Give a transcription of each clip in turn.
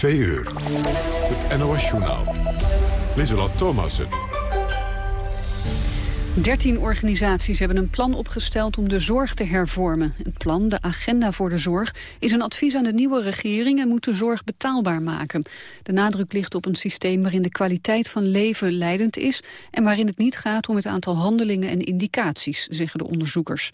Twee uur. Het NOS-journaal. Lieselot Thomassen. 13 organisaties hebben een plan opgesteld om de zorg te hervormen. Het plan, de Agenda voor de Zorg, is een advies aan de nieuwe regering... en moet de zorg betaalbaar maken. De nadruk ligt op een systeem waarin de kwaliteit van leven leidend is... en waarin het niet gaat om het aantal handelingen en indicaties, zeggen de onderzoekers.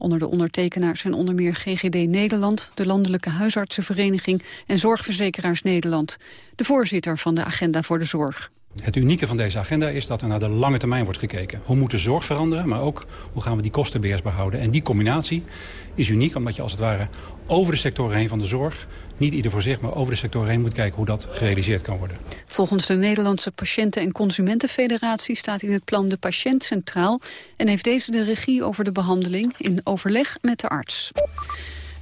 Onder de ondertekenaars zijn onder meer GGD Nederland... de Landelijke Huisartsenvereniging en Zorgverzekeraars Nederland. De voorzitter van de Agenda voor de Zorg. Het unieke van deze agenda is dat er naar de lange termijn wordt gekeken. Hoe moet de zorg veranderen, maar ook hoe gaan we die kosten beheersbaar houden. En die combinatie is uniek omdat je als het ware over de sectoren heen van de zorg... niet ieder voor zich, maar over de sectoren heen moet kijken hoe dat gerealiseerd kan worden. Volgens de Nederlandse Patiënten- en Consumentenfederatie staat in het plan de patiënt centraal... en heeft deze de regie over de behandeling in overleg met de arts.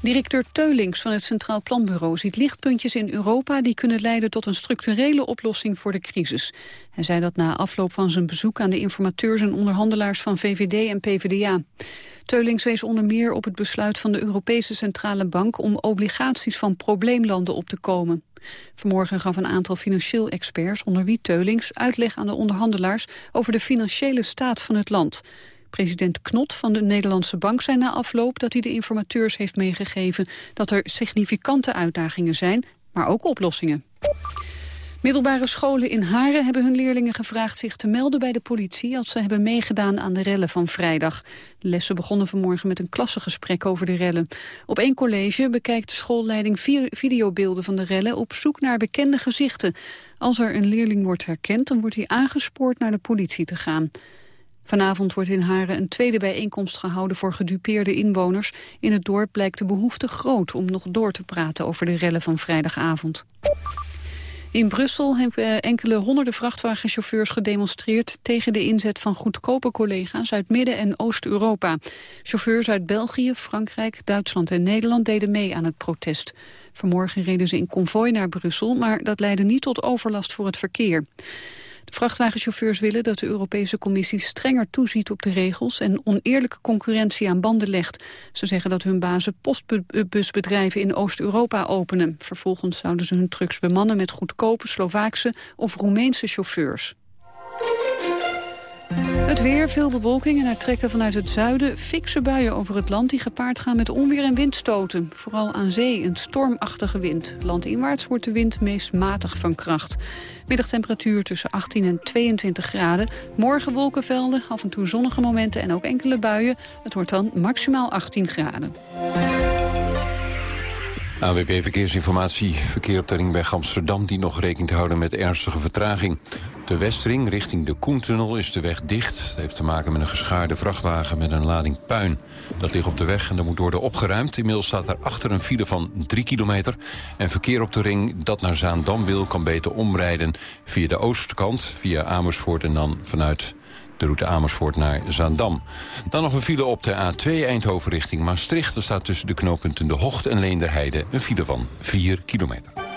Directeur Teulings van het Centraal Planbureau ziet lichtpuntjes in Europa... die kunnen leiden tot een structurele oplossing voor de crisis. Hij zei dat na afloop van zijn bezoek aan de informateurs en onderhandelaars van VVD en PvdA. Teulings wees onder meer op het besluit van de Europese Centrale Bank... om obligaties van probleemlanden op te komen. Vanmorgen gaf een aantal financieel experts, onder wie Teulings... uitleg aan de onderhandelaars over de financiële staat van het land... President Knot van de Nederlandse Bank zei na afloop dat hij de informateurs heeft meegegeven dat er significante uitdagingen zijn, maar ook oplossingen. Middelbare scholen in Haren hebben hun leerlingen gevraagd zich te melden bij de politie als ze hebben meegedaan aan de rellen van vrijdag. De lessen begonnen vanmorgen met een klassengesprek over de rellen. Op één college bekijkt de schoolleiding videobeelden van de rellen op zoek naar bekende gezichten. Als er een leerling wordt herkend, dan wordt hij aangespoord naar de politie te gaan. Vanavond wordt in Haren een tweede bijeenkomst gehouden voor gedupeerde inwoners. In het dorp blijkt de behoefte groot om nog door te praten over de rellen van vrijdagavond. In Brussel hebben enkele honderden vrachtwagenchauffeurs gedemonstreerd tegen de inzet van goedkope collega's uit Midden- en Oost-Europa. Chauffeurs uit België, Frankrijk, Duitsland en Nederland deden mee aan het protest. Vanmorgen reden ze in konvooi naar Brussel, maar dat leidde niet tot overlast voor het verkeer. Vrachtwagenchauffeurs willen dat de Europese Commissie strenger toeziet op de regels en oneerlijke concurrentie aan banden legt. Ze zeggen dat hun bazen postbusbedrijven in Oost-Europa openen. Vervolgens zouden ze hun trucks bemannen met goedkope Slovaakse of Roemeense chauffeurs. Het weer, veel bewolking en er trekken vanuit het zuiden fikse buien over het land... die gepaard gaan met onweer en windstoten. Vooral aan zee een stormachtige wind. Landinwaarts wordt de wind meest matig van kracht. Middagtemperatuur tussen 18 en 22 graden. Morgen wolkenvelden, af en toe zonnige momenten en ook enkele buien. Het wordt dan maximaal 18 graden. AWB Verkeersinformatie. Verkeer op de ring bij Amsterdam die nog rekening te houden met ernstige vertraging. De Westring richting de Koentunnel is de weg dicht. Dat heeft te maken met een geschaarde vrachtwagen met een lading puin. Dat ligt op de weg en dat moet worden opgeruimd. Inmiddels staat daar achter een file van 3 kilometer. En verkeer op de ring dat naar Zaandam wil... kan beter omrijden via de oostkant, via Amersfoort... en dan vanuit de route Amersfoort naar Zaandam. Dan nog een file op de A2 Eindhoven richting Maastricht. Er staat tussen de knooppunten De Hocht en Leenderheide een file van 4 kilometer.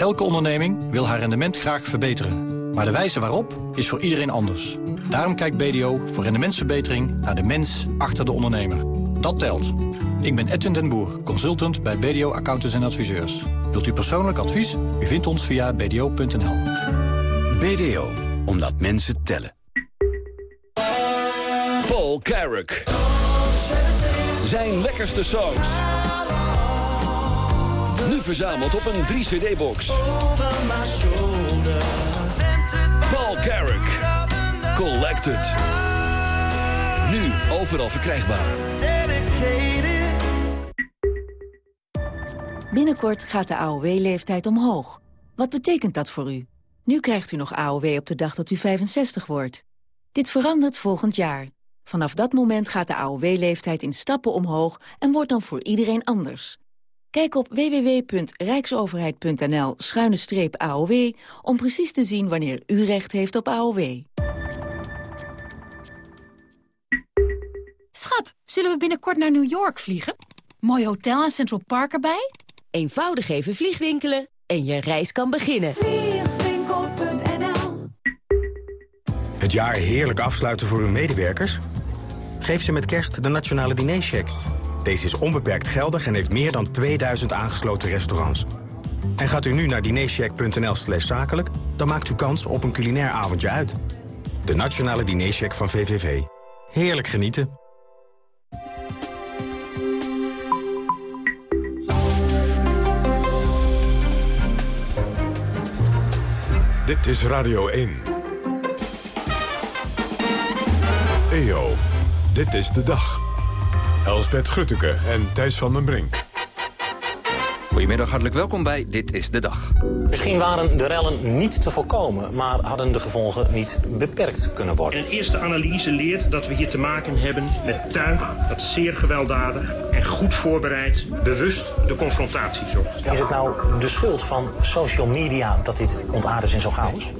Elke onderneming wil haar rendement graag verbeteren. Maar de wijze waarop is voor iedereen anders. Daarom kijkt BDO voor rendementsverbetering naar de mens achter de ondernemer. Dat telt. Ik ben Edwin den Boer, consultant bij BDO Accountants en Adviseurs. Wilt u persoonlijk advies? U vindt ons via bdo.nl. BDO, omdat mensen tellen. Paul Carrick. Zijn lekkerste songs. Nu verzameld op een 3-cd-box. Paul Carrick. Collected. Nu overal verkrijgbaar. Binnenkort gaat de AOW-leeftijd omhoog. Wat betekent dat voor u? Nu krijgt u nog AOW op de dag dat u 65 wordt. Dit verandert volgend jaar. Vanaf dat moment gaat de AOW-leeftijd in stappen omhoog en wordt dan voor iedereen anders. Kijk op www.rijksoverheid.nl-aow om precies te zien wanneer u recht heeft op AOW. Schat, zullen we binnenkort naar New York vliegen? Mooi hotel en Central Park erbij? Eenvoudig even vliegwinkelen en je reis kan beginnen. Vliegwinkel.nl Het jaar heerlijk afsluiten voor uw medewerkers? Geef ze met kerst de Nationale Dinercheck. Deze is onbeperkt geldig en heeft meer dan 2000 aangesloten restaurants. En gaat u nu naar dinercheck.nl slash zakelijk... dan maakt u kans op een culinair avondje uit. De Nationale Dinercheck van VVV. Heerlijk genieten. Dit is Radio 1. EO, dit is de dag. Elsbeth Grutteke en Thijs van den Brink. Goedemiddag, hartelijk welkom bij Dit is de Dag. Misschien waren de rellen niet te voorkomen, maar hadden de gevolgen niet beperkt kunnen worden. Een eerste analyse leert dat we hier te maken hebben met tuig dat zeer gewelddadig en goed voorbereid bewust de confrontatie zocht. Is het nou de schuld van social media dat dit ontaard is in zo'n chaos?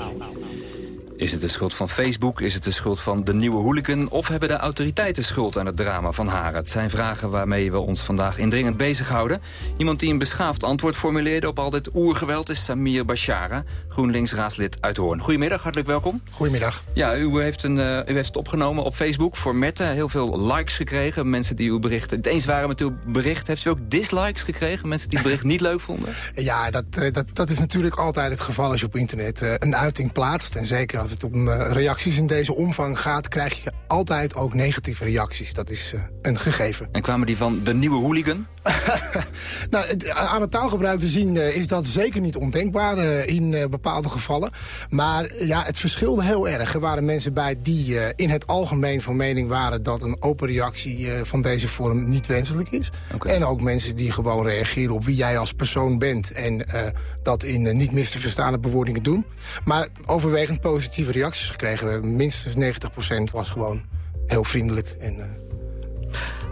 Is het de schuld van Facebook? Is het de schuld van de nieuwe hooligan? Of hebben de autoriteiten schuld aan het drama van Haren? Het zijn vragen waarmee we ons vandaag indringend bezighouden. Iemand die een beschaafd antwoord formuleerde op al dit oergeweld... is Samir Bashara, GroenLinks-raadslid uit Hoorn. Goedemiddag, hartelijk welkom. Goedemiddag. Ja, u heeft, een, uh, u heeft het opgenomen op Facebook voor Mette. Heel veel likes gekregen, mensen die uw bericht het eens waren met uw bericht. Heeft u ook dislikes gekregen, mensen die het bericht niet leuk vonden? Ja, dat, uh, dat, dat is natuurlijk altijd het geval als je op internet uh, een uiting plaatst. En zeker als het om uh, reacties in deze omvang gaat... krijg je altijd ook negatieve reacties. Dat is uh, een gegeven. En kwamen die van de nieuwe hooligan? nou, het, aan het taalgebruik te zien uh, is dat zeker niet ondenkbaar in bepaalde gevallen. Maar ja, het verschilde heel erg. Er waren mensen bij die in het algemeen van mening waren... dat een open reactie van deze vorm niet wenselijk is. Okay. En ook mensen die gewoon reageren op wie jij als persoon bent... en dat in niet mis te verstaande bewoordingen doen. Maar overwegend positieve reacties gekregen. Minstens 90% was gewoon heel vriendelijk. En, uh...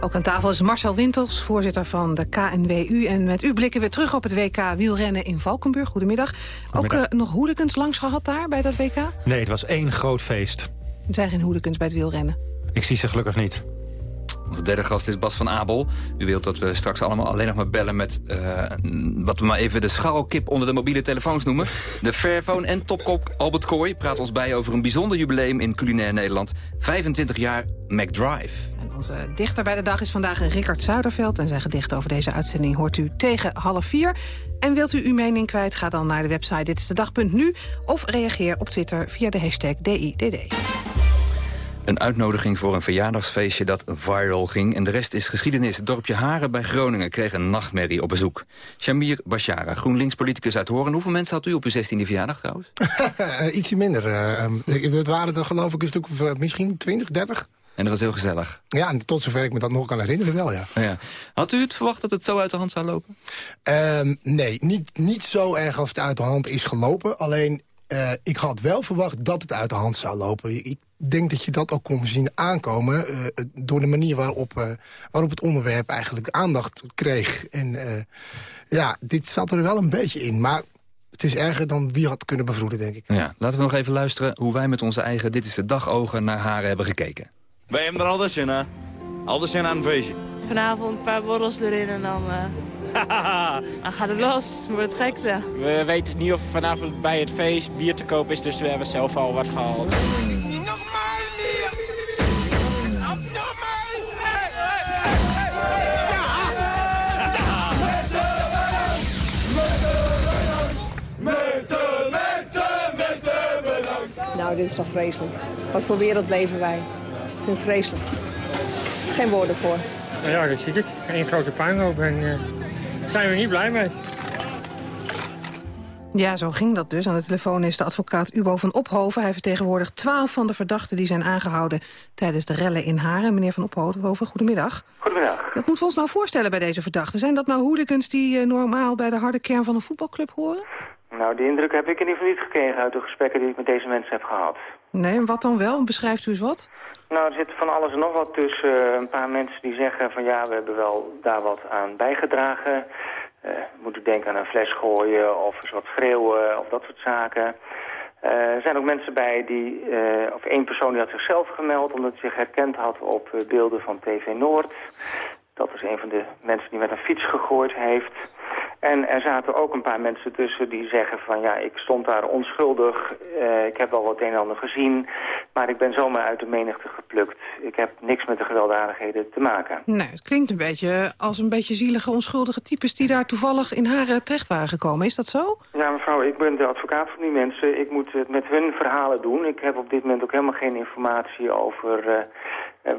Ook aan tafel is Marcel Wintels, voorzitter van de KNWU. En met u blikken we terug op het WK wielrennen in Valkenburg. Goedemiddag. Goedemiddag. Ook uh, nog hooligans langs gehad daar bij dat WK? Nee, het was één groot feest. Er zijn geen hooligans bij het wielrennen? Ik zie ze gelukkig niet. Onze derde gast is Bas van Abel. U wilt dat we straks allemaal alleen nog maar bellen met... Uh, wat we maar even de scharrelkip onder de mobiele telefoons noemen. De Fairphone en topkop Albert Kooi praat ons bij over een bijzonder jubileum in culinair Nederland. 25 jaar McDrive. En onze dichter bij de dag is vandaag Rickard Zuiderveld. En zijn gedicht over deze uitzending hoort u tegen half vier. En wilt u uw mening kwijt, ga dan naar de website ditstedag.nu... of reageer op Twitter via de hashtag DIDD. Een uitnodiging voor een verjaardagsfeestje dat viral ging. En de rest is geschiedenis. Het dorpje Haren bij Groningen kreeg een nachtmerrie op bezoek. Shamir Bashara, GroenLinks-politicus uit Horen. Hoeveel mensen had u op uw 16e verjaardag trouwens? uh, ietsje minder. Uh, dat waren er geloof ik een stuk of uh, misschien 20, 30. En dat was heel gezellig. Ja, en tot zover ik me dat nog kan herinneren wel, ja. ja. Had u het verwacht dat het zo uit de hand zou lopen? Uh, nee, niet, niet zo erg als het uit de hand is gelopen. Alleen, uh, ik had wel verwacht dat het uit de hand zou lopen. Ik denk dat je dat ook kon zien aankomen... Uh, door de manier waarop, uh, waarop het onderwerp eigenlijk de aandacht kreeg. En uh, ja, dit zat er wel een beetje in. Maar het is erger dan wie had kunnen bevroeden, denk ik. Ja, laten we nog even luisteren hoe wij met onze eigen... Dit is de dagogen naar haar hebben gekeken. Wij hebben er altijd zin in, Altijd zin aan een feestje. Vanavond een paar borrels erin en dan... dan gaat het los, wordt het gekte. We weten niet of vanavond bij het feest bier te koop is, dus we hebben zelf al wat gehaald. Nou, dit is toch vreselijk. Wat voor wereld leven wij? Ik vind het vreselijk. Geen woorden voor. Nou ja, dat zie ik. Eén grote puinhoop en uh, daar zijn we niet blij mee. Ja, zo ging dat dus. Aan de telefoon is de advocaat Ubo van Ophoven. Hij vertegenwoordigt twaalf van de verdachten die zijn aangehouden... tijdens de rellen in Haren. Meneer van Ophoven, goedemiddag. Goedemiddag. Dat moeten we ons nou voorstellen bij deze verdachten. Zijn dat nou hooligans die uh, normaal bij de harde kern van een voetbalclub horen? Nou, die indruk heb ik in ieder geval niet gekregen uit de gesprekken die ik met deze mensen heb gehad. Nee, en wat dan wel? Beschrijft u eens wat? Nou, er zit van alles en nog wat tussen. Uh, een paar mensen die zeggen van ja, we hebben wel daar wat aan bijgedragen. Uh, moet u denken aan een fles gooien of eens wat schreeuwen of dat soort zaken. Uh, er zijn ook mensen bij die, of één persoon die had zichzelf gemeld omdat hij zich herkend had op beelden van TV Noord. Dat is een van de mensen die met een fiets gegooid heeft. En er zaten ook een paar mensen tussen die zeggen van ja, ik stond daar onschuldig. Uh, ik heb wel wat een en ander gezien. Maar ik ben zomaar uit de menigte geplukt. Ik heb niks met de gewelddadigheden te maken. Nee, het klinkt een beetje als een beetje zielige, onschuldige types... die daar toevallig in Haren terecht waren gekomen. Is dat zo? Ja, mevrouw, ik ben de advocaat van die mensen. Ik moet het met hun verhalen doen. Ik heb op dit moment ook helemaal geen informatie over... Uh,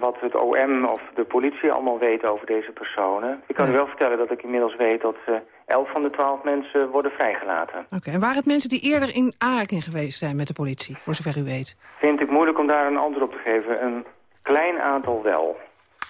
wat het OM of de politie allemaal weet over deze personen. Ik kan u wel vertellen dat ik inmiddels weet dat uh, 11 van de 12 mensen worden vrijgelaten. Oké, en waren het mensen die eerder in aanraking geweest zijn met de politie, voor zover u weet? Vind ik moeilijk om daar een antwoord op te geven. Een klein aantal wel.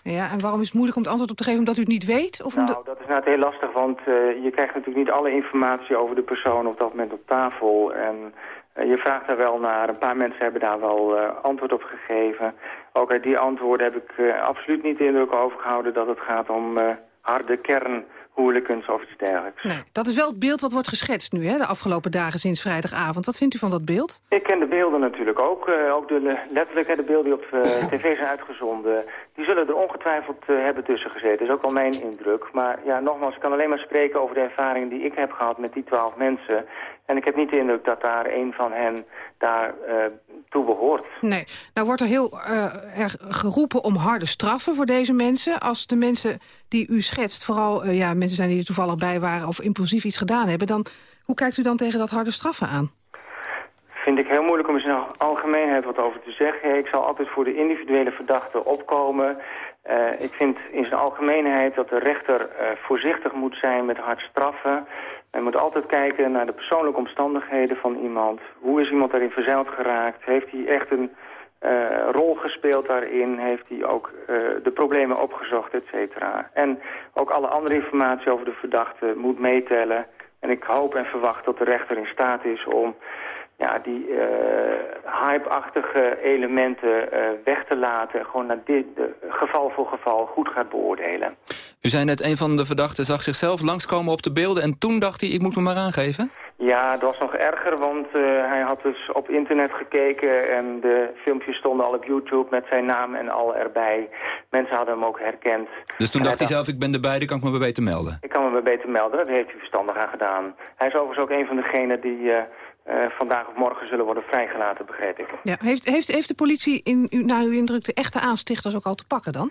Ja, en waarom is het moeilijk om het antwoord op te geven omdat u het niet weet? Of nou, dat is nou heel lastig, want uh, je krijgt natuurlijk niet alle informatie over de persoon op dat moment op tafel. En uh, je vraagt daar wel naar. Een paar mensen hebben daar wel uh, antwoord op gegeven. Ook uit die antwoorden heb ik absoluut niet de indruk overgehouden dat het gaat om harde kern hooligans of iets dergelijks. Nee, dat is wel het beeld wat wordt geschetst nu, hè, de afgelopen dagen sinds vrijdagavond. Wat vindt u van dat beeld? Ik ken de beelden natuurlijk ook. Uh, ook de, letterlijk hè, de beelden die op uh, tv zijn uitgezonden. Die zullen er ongetwijfeld uh, hebben tussen gezeten. Dat is ook wel mijn indruk. Maar ja, nogmaals, ik kan alleen maar spreken over de ervaringen die ik heb gehad met die twaalf mensen. En ik heb niet de indruk dat daar een van hen daar toe behoort. Nee, nou wordt er heel erg geroepen om harde straffen voor deze mensen. Als de mensen die u schetst vooral ja, mensen zijn die er toevallig bij waren... of impulsief iets gedaan hebben, dan hoe kijkt u dan tegen dat harde straffen aan? Vind ik heel moeilijk om in zijn algemeenheid wat over te zeggen. Ik zal altijd voor de individuele verdachte opkomen. Uh, ik vind in zijn algemeenheid dat de rechter uh, voorzichtig moet zijn met hard straffen. Men moet altijd kijken naar de persoonlijke omstandigheden van iemand. Hoe is iemand daarin verzeild geraakt? Heeft hij echt een uh, rol gespeeld daarin? Heeft hij ook de problemen opgezocht, et cetera? En ook alle andere informatie over de verdachte moet meetellen. En ik hoop en verwacht dat de rechter in staat is om ja, die uh, hype-achtige elementen weg te laten. Gewoon naar dit, de, geval voor geval goed gaat beoordelen. U zei net, een van de verdachten zag zichzelf langskomen op de beelden... en toen dacht hij, ik moet me maar aangeven? Ja, dat was nog erger, want uh, hij had dus op internet gekeken... en de filmpjes stonden al op YouTube met zijn naam en al erbij. Mensen hadden hem ook herkend. Dus toen dacht hij zelf, ik ben erbij, dan kan ik me weer beter melden? Ik kan me weer beter melden, dat heeft hij verstandig aan gedaan. Hij is overigens ook een van degenen die... Uh, vandaag of morgen zullen worden vrijgelaten, begreep ik. Ja, heeft, heeft, heeft de politie in, naar uw indruk de echte aanstichters ook al te pakken dan?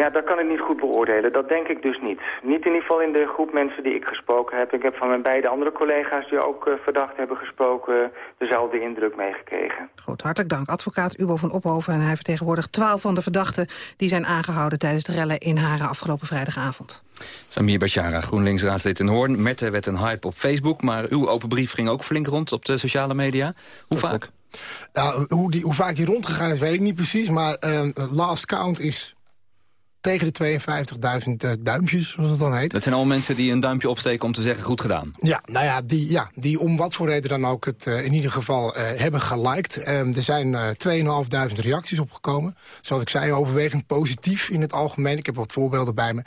Ja, dat kan ik niet goed beoordelen. Dat denk ik dus niet. Niet in ieder geval in de groep mensen die ik gesproken heb. Ik heb van mijn beide andere collega's die ook uh, verdacht hebben gesproken... dezelfde indruk meegekregen. Goed, hartelijk dank. Advocaat Ubo van Ophoven en hij vertegenwoordigt twaalf van de verdachten... die zijn aangehouden tijdens de rellen in Haren afgelopen vrijdagavond. Samir Bashara, GroenLinks-raadslid in Hoorn. Mette werd een hype op Facebook, maar uw open brief ging ook flink rond op de sociale media. Hoe vaak? Nou, hoe, die, hoe vaak die rondgegaan is, weet ik niet precies. Maar uh, last count is tegen de 52.000 uh, duimpjes, zoals het dan heet. Dat zijn al mensen die een duimpje opsteken om te zeggen goed gedaan. Ja, nou ja, die, ja, die om wat voor reden dan ook het uh, in ieder geval uh, hebben geliked. Um, er zijn 2.500 reacties opgekomen. Zoals ik zei, overwegend positief in het algemeen. Ik heb wat voorbeelden bij me.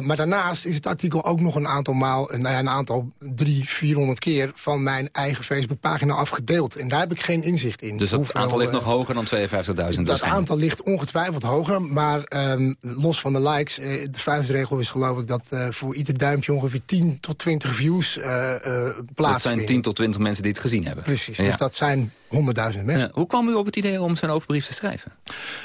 maar daarnaast is het artikel ook nog een aantal maal, nou ja, een aantal drie, 400 keer van mijn eigen Facebookpagina afgedeeld. En daar heb ik geen inzicht in. Dus dat Hoeveel, aantal ligt nog hoger dan 52.000? Dat aantal ligt ongetwijfeld hoger, maar um, los van de likes, eh, de vuistregel is geloof ik dat uh, voor ieder duimpje ongeveer 10 tot 20 views uh, plaatsvinden. Dat zijn 10 tot 20 mensen die het gezien hebben. Precies, ja. dus dat zijn honderdduizend mensen. Ja, hoe kwam u op het idee om zo'n open brief te schrijven?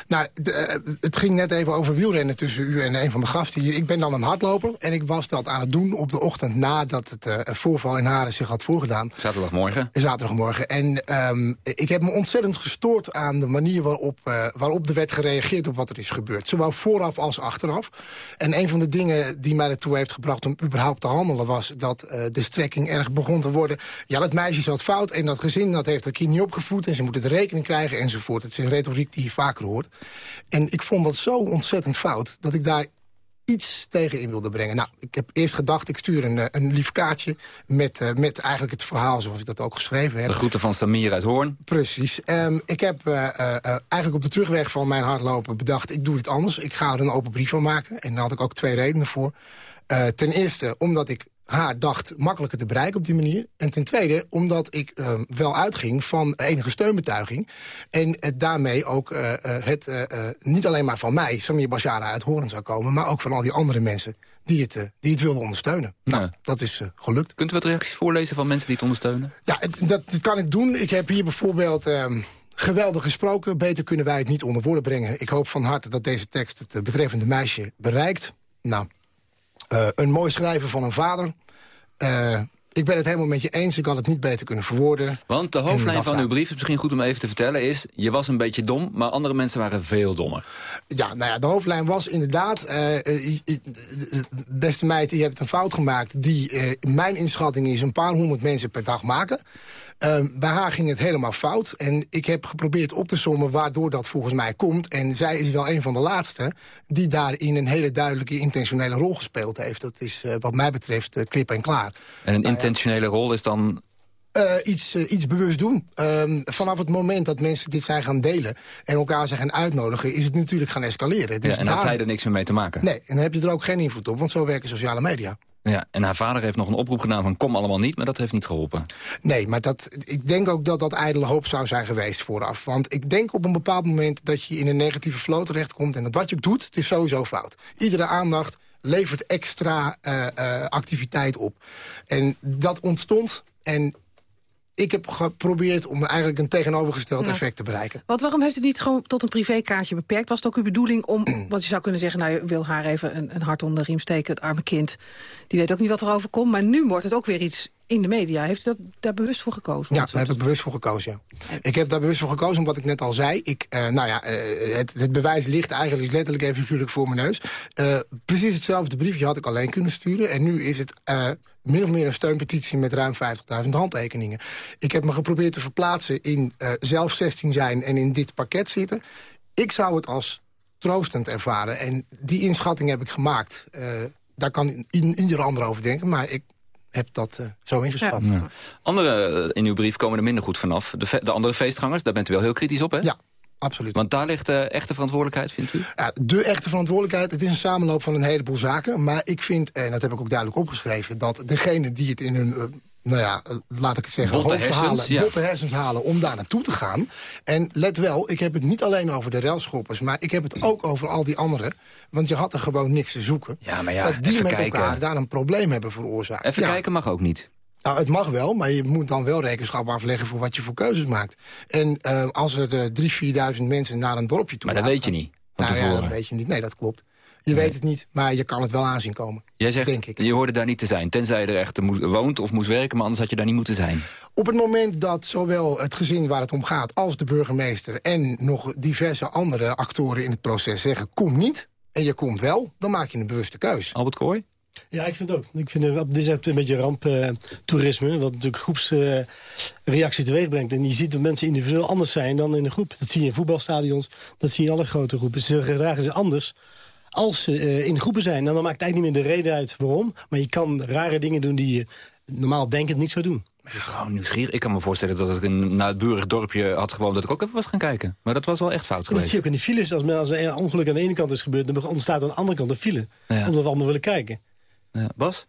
Nou, de, het ging net even over wielrennen tussen u en een van de gasten hier. Ik ben dan een hardloper en ik was dat aan het doen op de ochtend nadat het uh, voorval in Haren zich had voorgedaan. Zaterdagmorgen? Zaterdagmorgen. En um, ik heb me ontzettend gestoord aan de manier waarop, uh, waarop er werd gereageerd op wat er is gebeurd. Zowel vooraf als achteraf. En een van de dingen die mij ertoe heeft gebracht om überhaupt te handelen... was dat uh, de strekking erg begon te worden. Ja, dat meisje zat fout en dat gezin dat heeft er kind niet opgevoed... en ze moeten de rekening krijgen enzovoort. Het is een retoriek die je vaker hoort. En ik vond dat zo ontzettend fout dat ik daar iets tegen in wilde brengen. Nou, ik heb eerst gedacht, ik stuur een, een lief kaartje... Met, uh, met eigenlijk het verhaal zoals ik dat ook geschreven heb. De groeten van Samir uit Hoorn. Precies. Um, ik heb uh, uh, eigenlijk op de terugweg van mijn hardlopen bedacht... ik doe het anders, ik ga er een open brief van maken. En daar had ik ook twee redenen voor. ten eerste omdat ik haar dacht makkelijker te bereiken op die manier. En ten tweede, omdat ik uh, wel uitging van enige steunbetuiging. En daarmee ook uh, het niet alleen maar van mij, Samir Bashara, uit Horen zou komen... maar ook van al die andere mensen die het, die het wilden ondersteunen. Nou, ja. dat is gelukt. Kunt u wat reacties voorlezen van mensen die het ondersteunen? Ja, dat, dat kan ik doen. Ik heb hier bijvoorbeeld... ehm geweldig gesproken. Beter kunnen wij het niet onder woorden brengen. Ik hoop van harte dat deze tekst het eh, betreffende meisje bereikt. Nou, uh, een mooi schrijven van een vader. Uh, ik ben het helemaal met je eens. Ik had het niet beter kunnen verwoorden. Want de hoofdlijn van uw brief, is misschien goed om even te vertellen... is, je was een beetje dom, maar andere mensen waren veel dommer. Ja, nou ja, de hoofdlijn was inderdaad... Uh, beste meid, je hebt een fout gemaakt... die mijn inschatting is een paar honderd mensen per dag maken. Uh, bij haar ging het helemaal fout. En ik heb geprobeerd op te sommen waardoor dat volgens mij komt. En zij is wel een van de laatste die daarin een hele duidelijke intentionele rol gespeeld heeft. Dat is uh, wat mij betreft uh, klip en klaar. En een nou, intentionele rol is dan uh, iets, uh, iets bewust doen. Um, vanaf het moment dat mensen dit zijn gaan delen... en elkaar zijn gaan uitnodigen, is het natuurlijk gaan escaleren. Dus ja, en daar zij er niks meer mee te maken. Nee, en dan heb je er ook geen invloed op, want zo werken sociale media. Ja, en haar vader heeft nog een oproep gedaan van kom allemaal niet, maar dat heeft niet geholpen. Nee, maar dat, ik denk ook dat dat ijdele hoop zou zijn geweest vooraf. Want ik denk op een bepaald moment dat je in een negatieve flow terechtkomt... en dat wat je doet, het is sowieso fout. Iedere aandacht levert extra uh, uh, activiteit op. En dat ontstond en ik heb geprobeerd om eigenlijk een tegenovergesteld effect te bereiken. Want waarom heeft u niet gewoon tot een privékaartje beperkt? Was het ook uw bedoeling om, want je zou kunnen zeggen... nou, je wil haar even een, een hart onder de riem steken, het arme kind. Die weet ook niet wat er overkomt. Maar nu wordt het ook weer iets in de media. Heeft u dat, daar bewust voor gekozen? Ja, daar heb ik bewust voor gekozen, ja. Ik heb daar bewust voor gekozen, omdat ik net al zei... Ik, uh, nou ja, uh, het, het, bewijs ligt eigenlijk letterlijk en figuurlijk voor mijn neus. Uh, precies hetzelfde briefje had ik alleen kunnen sturen. En nu is het min of meer een steunpetitie met ruim 50.000 handtekeningen. Ik heb me geprobeerd te verplaatsen in zelf 16 zijn en in dit pakket zitten. Ik zou het als troostend ervaren. En die inschatting heb ik gemaakt. daar kan ieder ander over denken, maar ik heb dat uh, zo ingeschat. Ja. Andere in uw brief komen er minder goed vanaf. De, de, andere feestgangers, daar bent u wel heel kritisch op, hè? Ja, absoluut. Want daar ligt de echte verantwoordelijkheid, vindt u? Ja, de echte verantwoordelijkheid, het is een samenloop van een heleboel zaken. Maar ik vind, en dat heb ik ook duidelijk opgeschreven... dat degene die het in hun uh, nou ja, laat ik het zeggen, botte hersens, halen, ja. botte hersens halen om daar naartoe te gaan. En let wel, ik heb het niet alleen over de railschoppers... maar ik heb het ook over al die anderen. Want je had er gewoon niks te zoeken. Ja, maar ja, dat die met kijken. elkaar daar een probleem hebben veroorzaakt. Even ja. kijken mag ook niet. Nou, het mag wel, maar je moet dan wel rekenschap afleggen... voor wat je voor keuzes maakt. En uh, als er uh, 3.000, 4.000 mensen naar een dorpje toe Maar dat weet je niet, Nou ja, dat weet je niet. Nee, dat klopt. Je nee. weet het niet, maar je kan het wel aanzien komen. Jij zegt, denk ik. je hoorde daar niet te zijn. Tenzij je er echt woont of moest werken, maar anders had je daar niet moeten zijn. Op het moment dat zowel het gezin waar het om gaat... als de burgemeester en nog diverse andere actoren in het proces zeggen... kom niet, en je komt wel, dan maak je een bewuste keus. Albert Kooi? Ja, ik vind het ook. Ik vind het, dit is een beetje ramptoerisme, uh, wat natuurlijk groepsreactie uh, teweeg brengt. En je ziet dat mensen individueel anders zijn dan in een groep. Dat zie je in voetbalstadions, dat zie je in alle grote groepen. Ze gedragen zich anders als ze uh, in groepen zijn. En dan maakt het eigenlijk niet meer de reden uit waarom. Maar je kan rare dingen doen die je normaal denkend niet zou doen. Gewoon nieuwsgierig. Ik kan me voorstellen dat ik een buurig dorpje had gewoon dat ik ook even was gaan kijken. Maar dat was wel echt fout geweest. Dat zie je ook in die files. Als, als een ongeluk aan de ene kant is gebeurd... dan ontstaat aan de andere kant een file. Ja. Omdat we allemaal willen kijken. Ja. Bas?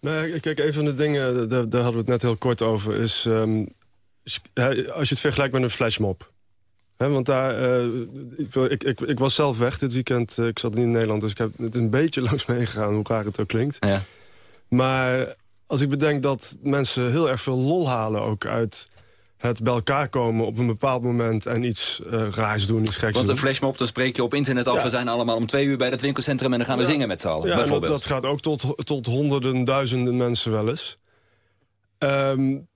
Nou, kijk, een van de dingen, daar, daar hadden we het net heel kort over... is um, als je het vergelijkt met een flashmob. He, want daar, uh, ik, ik, ik, was zelf weg dit weekend. Uh, ik zat niet in Nederland, dus ik heb het een beetje langs meegegaan... hoe raar het ook klinkt. Ja. Maar als ik bedenk dat mensen heel erg veel lol halen... ook uit het bij elkaar komen op een bepaald moment... en iets uh, raars doen, iets geks Want een flashmob, dan spreek je op internet af... Ja. we zijn allemaal om twee uur bij dat winkelcentrum... en dan gaan we ja. zingen met z'n allen, ja, bijvoorbeeld. Dat, dat, gaat ook tot, tot honderden, duizenden mensen wel eens. Um,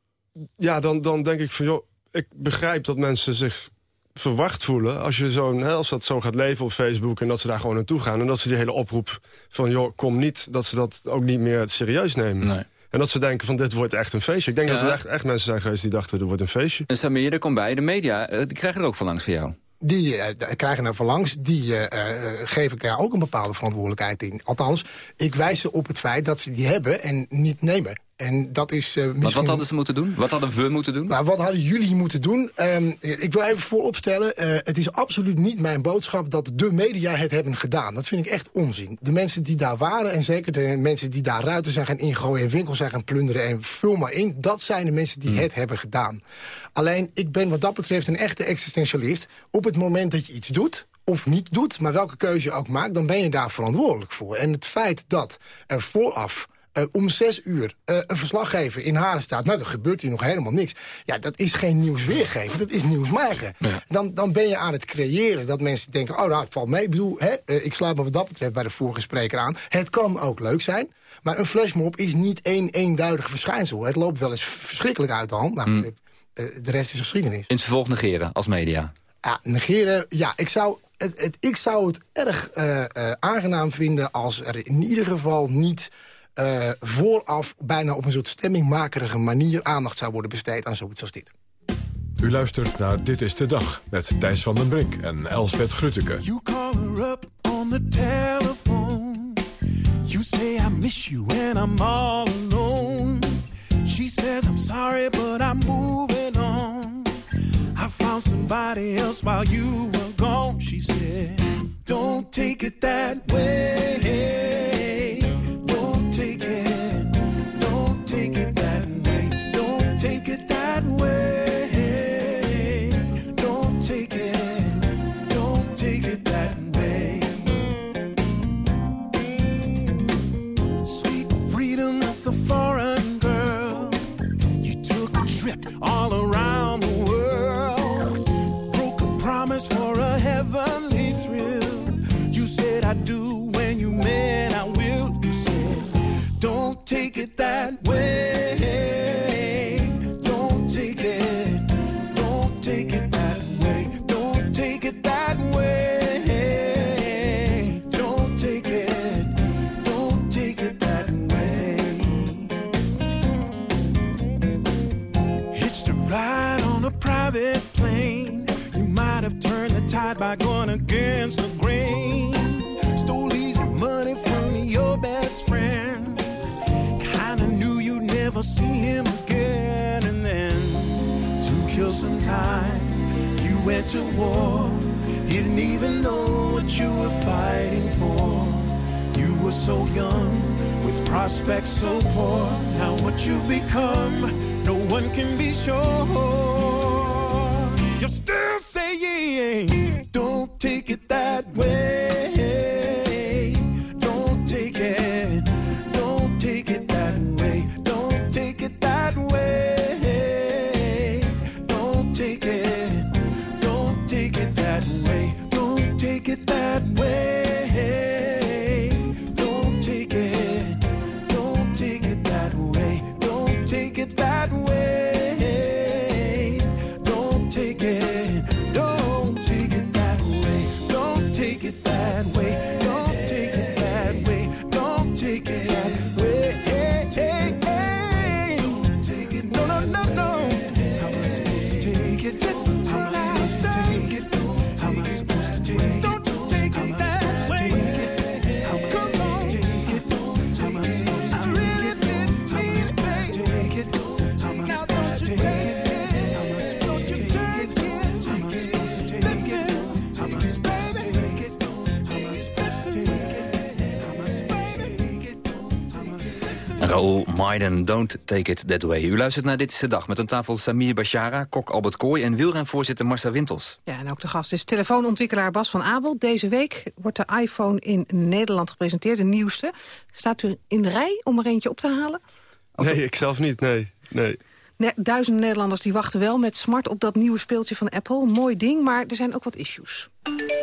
ja, dan, dan denk ik van, joh, ik begrijp dat mensen zich verwacht voelen als, je zo'n, als dat zo gaat leven op Facebook... en dat ze daar gewoon naartoe gaan. En dat ze die hele oproep van, joh, kom niet... dat ze dat ook niet meer serieus nemen. Nee. En dat ze denken van, dit wordt echt een feestje. Ik denk ja. dat er echt, echt mensen zijn geweest die dachten, er wordt een feestje. En Samir, er komt bij, de media, die krijgen er ook van langs voor jou. Die uh, krijgen er van langs, die uh, uh, geef ik er ook een bepaalde verantwoordelijkheid in. Althans, ik wijs ze op het feit dat ze die hebben en niet nemen. En dat is uh, misschien... Maar wat hadden ze moeten doen? Wat hadden we moeten doen? Nou, wat hadden jullie moeten doen? Um, ik wil even vooropstellen, uh, het is absoluut niet mijn boodschap... dat de media het hebben gedaan. Dat vind ik echt onzin. De mensen die daar waren, en zeker de mensen die daar ruiten zijn gaan ingooien... en winkels zijn gaan plunderen en vul maar in... dat zijn de mensen die hmm. het hebben gedaan. Alleen, ik ben wat dat betreft een echte existentialist. Op het moment dat je iets doet of niet doet, maar welke keuze je ook maakt... dan ben je daar verantwoordelijk voor. En het feit dat er vooraf eh, om zes uur eh, een verslaggever in Haren staat... nou, dan gebeurt hier nog helemaal niks. Ja, dat is geen nieuws weergeven, dat is nieuws maken. Dan, dan ben je aan het creëren dat mensen denken... oh, nou, het valt mee. Ik bedoel, hè, eh, ik sluit me wat dat betreft bij de vorige spreker aan. Het kan ook leuk zijn. Maar een flashmob is niet één eenduidig verschijnsel. Het loopt wel eens verschrikkelijk uit de hand. Nou, Mm. de rest is geschiedenis. In het vervolg negeren als media. Ja, negeren. Ja, ik zou het, het, ik zou het erg aangenaam vinden als er in ieder geval niet eh, vooraf bijna op een soort stemmingmakerige manier aandacht zou worden besteed aan zoiets als dit. U luistert naar Dit is de Dag met Thijs van den Brink en Elsbeth Grutteke. You call her up on the telephone. You say I miss you and I'm all alone. She says I'm sorry but I'm moving on. I found somebody else while you were gone. She said, Don't take it that way. To war. Didn't even know what you were fighting for. You were so young, with prospects so poor. Now what you've become, no one can be sure. You're still Maiden, Don't Take It That Way. U luistert naar Dit is de Dag met aan tafel Samir Bashara, kok Albert Kooi... en wielrenvoorzitter Marcel Wintels. Ja, en ook de gast is telefoonontwikkelaar Bas van Abel. Deze week wordt de iPhone in Nederland gepresenteerd, de nieuwste. Staat u in de rij om er eentje op te halen? Nee, ik zelf niet, nee. nee. Ne duizenden Nederlanders die wachten wel met smart op dat nieuwe speeltje van Apple. Mooi ding, maar er zijn ook wat issues.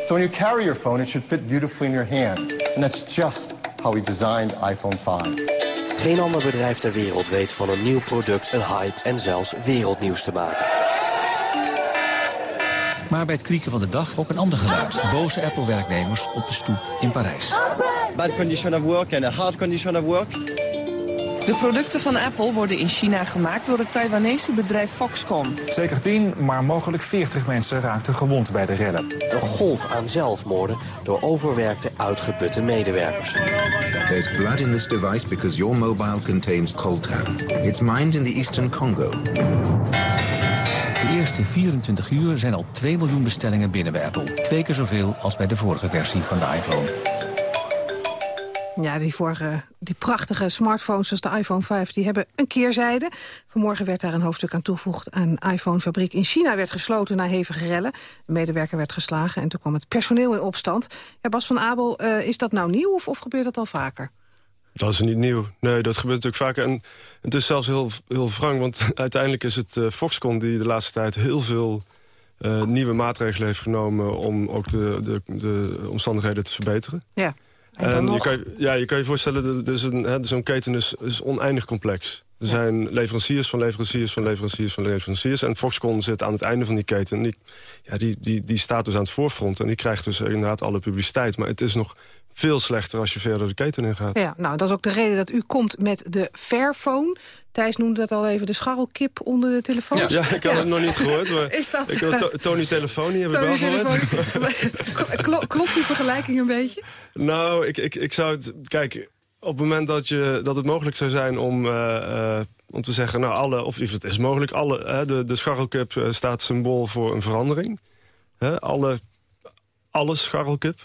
So when you carry your phone, it should fit beautifully in your hand. And that's just how we designed iPhone 5. Geen ander bedrijf ter wereld weet van een nieuw product een hype en zelfs wereldnieuws te maken. Maar bij het krieken van de dag ook een ander geluid. Boze Apple-werknemers op de stoep in Parijs. Bad condition of work and a hard condition of work. De producten van Apple worden in China gemaakt door het Taiwanese bedrijf Foxconn. Zeker 10, maar mogelijk 40 mensen raakten gewond bij de rellen. Een golf aan zelfmoorden door overwerkte, uitgeputte medewerkers. There's blood in this device because your mobile contains coltan. It's mined in the eastern Congo. De eerste 24 uur zijn al 2 miljoen bestellingen binnen bij Apple. Twee keer zoveel als bij de vorige versie van de iPhone. Ja, die vorige, die prachtige smartphones zoals de iPhone 5, die hebben een keerzijde. Vanmorgen werd daar een hoofdstuk aan toegevoegd. Een iPhone-fabriek in China werd gesloten na hevige rellen. Een medewerker werd geslagen en toen kwam het personeel in opstand. Ja, Bas van Abel, eh, is dat nou nieuw of, of gebeurt dat al vaker? Dat is niet nieuw. Nee, dat gebeurt natuurlijk vaker. En het is zelfs heel, heel wrang, want uiteindelijk is het uh, Foxconn... die de laatste tijd heel veel uh, nieuwe maatregelen heeft genomen... om ook de, de, de omstandigheden te verbeteren. Ja. En, en je, kan, ja, je kan je voorstellen, dat zo'n keten is, is oneindig complex. Er zijn leveranciers van leveranciers van leveranciers van leveranciers. En Foxconn zit aan het einde van die keten. En die, ja, die, die, die staat dus aan het voorfront. En die krijgt dus inderdaad alle publiciteit. Maar het is nog veel slechter als je verder de keten in gaat. Ja, nou, dat is ook de reden dat u komt met de Fairphone. Thijs noemde dat al even de scharrelkip onder de telefoon. Ja, ik had het nog niet gehoord. Maar is dat, ik to Tony Telefonie heb Tony ik wel gehoord. Klopt die vergelijking een beetje? Nou, ik, ik, ik zou het... Kijk, op het moment dat, je, dat het mogelijk zou zijn om, uh, uh, om te zeggen... nou, alle, of het is mogelijk, alle, uh, de, de scharrelkip staat symbool voor een verandering. alle, alle scharrelkip,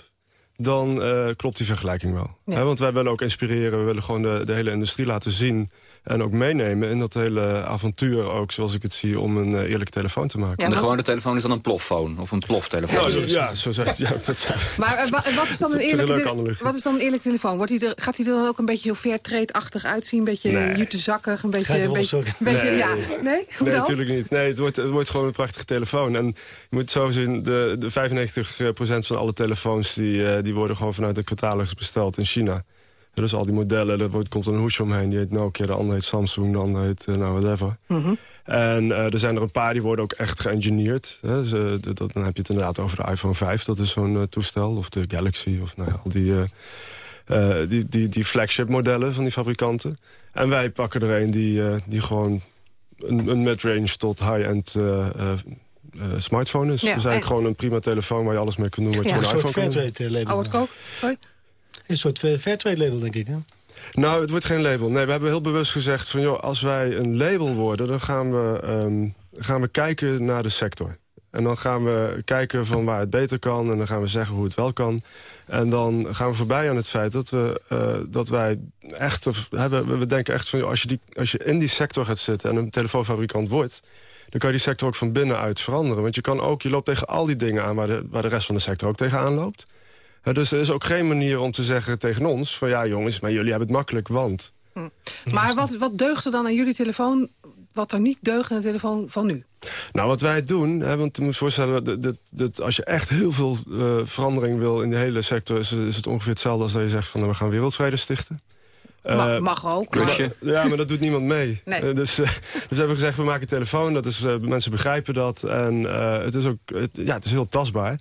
dan klopt die vergelijking wel. Ja. want wij willen ook inspireren, we willen gewoon de, de hele industrie laten zien en ook meenemen in dat hele avontuur ook, zoals ik het zie, om een uh, eerlijke telefoon te maken. Ja, en de gewone telefoon is dan een ploffoon of een ploftelefoon? Nou, ja, zo zegt ja, dat Maar uh, wat, is dan een eerlijke, wat is dan een eerlijke telefoon? Wordt er, gaat hij er dan ook een beetje fair trade-achtig uitzien? Een beetje nee. jutezakkig, een beetje... Een beetje, een beetje nee, ja. nee? Hoe nee, dan? natuurlijk niet. Nee, het wordt, het wordt gewoon een prachtige telefoon. En je moet zo zien, de, de 95% van alle telefoons... Die, uh, die worden gewoon vanuit de catalogus besteld in China. Dus al die modellen, er wordt, komt een hoesje omheen. Die heet Nokia, de andere heet Samsung, de andere heet uh, nou whatever. Mm -hmm. En uh, er zijn er een paar die worden ook echt geëngineerd. Dus, uh, dat, dan heb je het inderdaad over de iPhone 5. Dat is zo'n toestel. Of de Galaxy. Of nou ja, al die, die, die, die flagship modellen van die fabrikanten. En wij pakken er een die, die gewoon een, een mid-range tot high-end... smartphone is. Ja, dus eigenlijk gewoon een prima telefoon waar je alles mee kunt doen. Wat ja, je een, een soort. Oh, wat kook? Een soort fairtrade-label, denk ik, hè? Nou, het wordt geen label. Nee, we hebben heel bewust gezegd van... joh, als wij een label worden, dan gaan we, um, gaan we kijken naar de sector. En dan gaan we kijken van waar het beter kan... en dan gaan we zeggen hoe het wel kan. En dan gaan we voorbij aan het feit dat, we, uh, dat wij echt... Hebben, we denken echt van, als, je die, als je in die sector gaat zitten... en een telefoonfabrikant wordt dan kan je die sector ook van binnenuit veranderen. Want je, kan ook, je loopt tegen al die dingen aan waar de, waar de rest van de sector ook tegenaan loopt. Dus er is ook geen manier om te zeggen tegen ons... van ja jongens, maar jullie hebben het makkelijk, want... Hm. Maar wat, wat deugt er dan aan jullie telefoon... wat er niet deugt aan de telefoon van nu? Nou, wat wij doen, hè, want je moet voorstellen... Dat, dat, dat als je echt heel veel uh, verandering wil in de hele sector... Is, is, het ongeveer hetzelfde als dat je zegt van... Nou, we gaan wereldvrede stichten. Mag, mag ook. Maar... Ja, maar dat doet niemand mee. Nee. Uh, dus, uh, dus we hebben gezegd, we maken een telefoon. Dat is, uh, mensen begrijpen dat. En het is ook het, ja, het is heel tastbaar.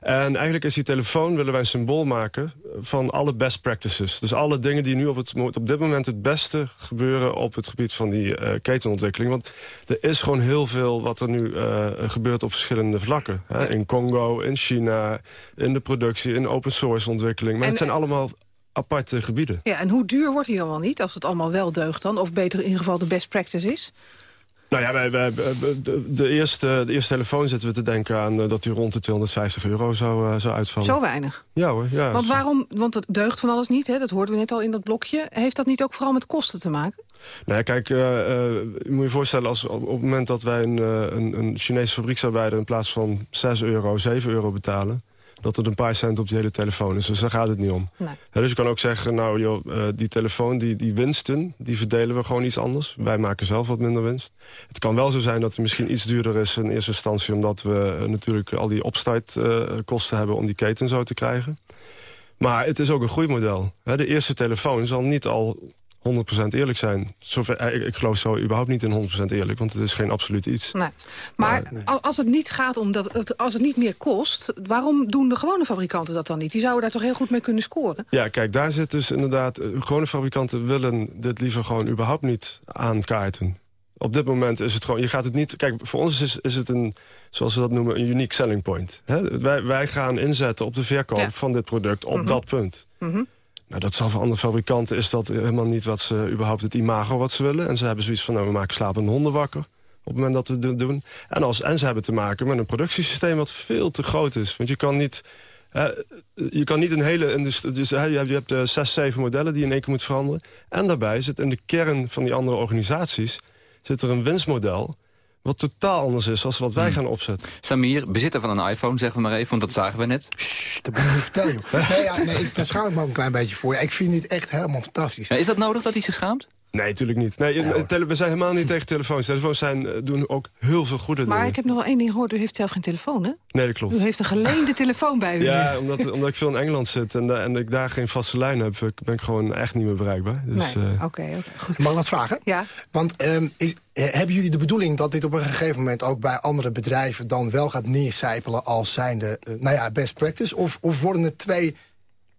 En eigenlijk is die telefoon, willen wij een symbool maken... van alle best practices. Dus alle dingen die nu op, het, op dit moment het beste gebeuren... op het gebied van die ketenontwikkeling. Want er is gewoon heel veel wat er nu gebeurt op verschillende vlakken. Hè? In Congo, in China, in de productie, in open source ontwikkeling. Maar en, het zijn allemaal aparte gebieden. Ja, en hoe duur wordt hij dan wel niet, als het allemaal wel deugt dan? Of beter in ieder geval de best practice is? Nou ja, wij, wij, de, eerste, de eerste telefoon zitten we te denken aan uh, dat die rond de 250 euro zou, uh, zou uitvallen. Zo weinig? Ja hoor. Ja, want waarom, want het deugt van alles niet, hè? dat hoorden we net al in dat blokje. Heeft dat niet ook vooral met kosten te maken? Nee, kijk, uh, je moet je voorstellen, als op, het moment dat wij een, een, een Chinese fabrieksarbeider... in plaats van 6 euro, 7 euro betalen dat het een paar cent op die hele telefoon is. Dus daar gaat het niet om. Nee. dus je kan ook zeggen, nou joh, uh, die telefoon, die, die winsten... die verdelen we gewoon iets anders. Wij maken zelf wat minder winst. Het kan wel zo zijn dat het misschien iets duurder is in eerste instantie... omdat we uh, natuurlijk al die opstartkosten uh, hebben om die keten zo te krijgen. Maar het is ook een groeimodel. Hè, de eerste telefoon zal niet al 100% eerlijk zijn. Zover, ik, ik, geloof zo überhaupt niet in 100% eerlijk, want het is geen absoluut iets. Nee. Maar, maar nee. als het niet gaat om dat, als het niet meer kost, waarom doen de gewone fabrikanten dat dan niet? Die zouden daar toch heel goed mee kunnen scoren? Ja, kijk, daar zit dus inderdaad, gewone fabrikanten willen dit liever gewoon überhaupt niet aankaarten. Op dit moment is het gewoon, je gaat het niet... Kijk, voor ons is, is het een, zoals we dat noemen, een unique selling point. Hè? Wij, wij gaan inzetten op de verkoop ja. van dit product op mm -hmm. dat punt. Mm -hmm. Nou, dat zal voor andere fabrikanten is dat helemaal niet wat ze überhaupt het imago wat ze willen. En ze hebben zoiets van, nou, we maken slapende honden wakker op het moment dat we het doen. En, als, en ze hebben te maken met een productiesysteem wat veel te groot is. Want je kan niet, je kan niet een hele industrie... Dus, uh, je hebt, je hebt uh, zes, zeven modellen die in één keer moet veranderen. En daarbij zit in de kern van die andere organisaties... zit er een winstmodel wat totaal anders is als wat wij Hmm. gaan opzetten. Samir, bezitter van een iPhone, zeggen we maar even, want dat zagen we net. Dat moet je niet vertellen, joh. Nee, ja, nee, ik, daar schaam ik me ook een klein beetje voor. Ja, ik vind dit echt helemaal fantastisch. Is dat nodig dat hij zich schaamt? Nee, natuurlijk niet. Nee, eh, we zijn helemaal niet tegen telefoons. Telefoons zijn, eh, doen ook heel veel goede Maar dingen. ik heb nog wel één ding gehoord. U heeft zelf geen telefoon, hè? Nee, dat klopt. U heeft een geleende telefoon bij u. Ja, omdat, omdat ik veel in Engeland zit en, da- en ik daar geen vaste lijn heb, eh, ben ik gewoon echt niet meer bereikbaar. Dus, Nee, eh, oké, oké, goed. Mag ik wat vragen? Ja. Want ehm, is, eh, hebben jullie de bedoeling dat dit op een gegeven moment... ook bij andere bedrijven dan wel gaat neercijpelen als zijnde... eh, nou ja, best practice? Of, of worden het twee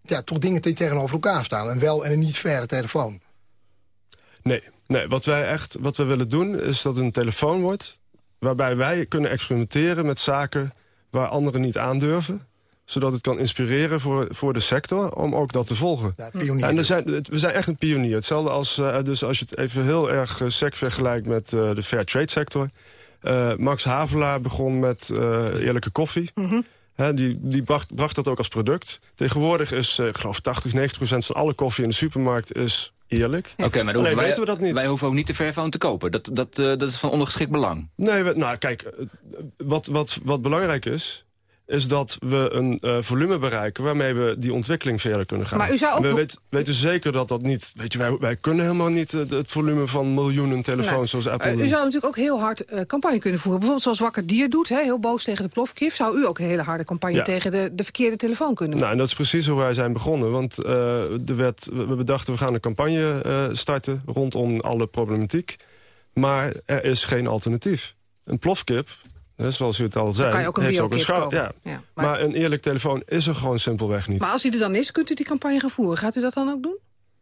ja, toch dingen die tegenover elkaar staan? Een wel en een niet verre telefoon? Nee, nee wat wij echt wat we willen doen is dat het een telefoon wordt... waarbij wij kunnen experimenteren met zaken waar anderen niet aandurven zodat het kan inspireren voor, voor de sector om ook dat te volgen. pionier en er dus. zijn, we zijn echt een pionier. Hetzelfde als, eh, dus als je het even heel erg eh, sec vergelijkt met eh, de fair trade sector. Eh, Max Havelaar begon met eh, eerlijke koffie. Die die bracht, bracht dat ook als product. Tegenwoordig is, eh, ik geloof, 80, 90 procent van alle koffie in de supermarkt is eerlijk. Oké, maar dan Alleen hoeven wij, weten we dat niet. wij hoeven ook niet de Fairphone te kopen. Dat, dat, eh, dat is van ondergeschikt belang. Nee, we- nou kijk, eh, wat, wat, wat belangrijk is... is dat we een eh, volume bereiken waarmee we die ontwikkeling verder kunnen gaan. Maar u zou ook we nog- weten, zeker dat dat niet... Weet je, wij, wij kunnen helemaal niet eh, het volume van miljoenen telefoons Nee. zoals Apple Eh, u zou natuurlijk ook heel hard campagne kunnen voeren. Bijvoorbeeld zoals Wakker Dier doet, hè, heel boos tegen de plofkif. Zou u ook een hele harde campagne Ja. tegen de, de verkeerde telefoon kunnen Nou, en dat is precies hoe wij zijn begonnen. Want er werd, we bedachten, we gaan een campagne starten rondom alle problematiek. Maar er is geen alternatief. Een plofkip, zoals u het al zei, kan je ook een heeft ook een schouw. Ja. Ja, maar... maar- een eerlijk telefoon is er gewoon simpelweg niet. Maar als hij er dan is, kunt u die campagne gaan voeren. Gaat u dat dan ook doen?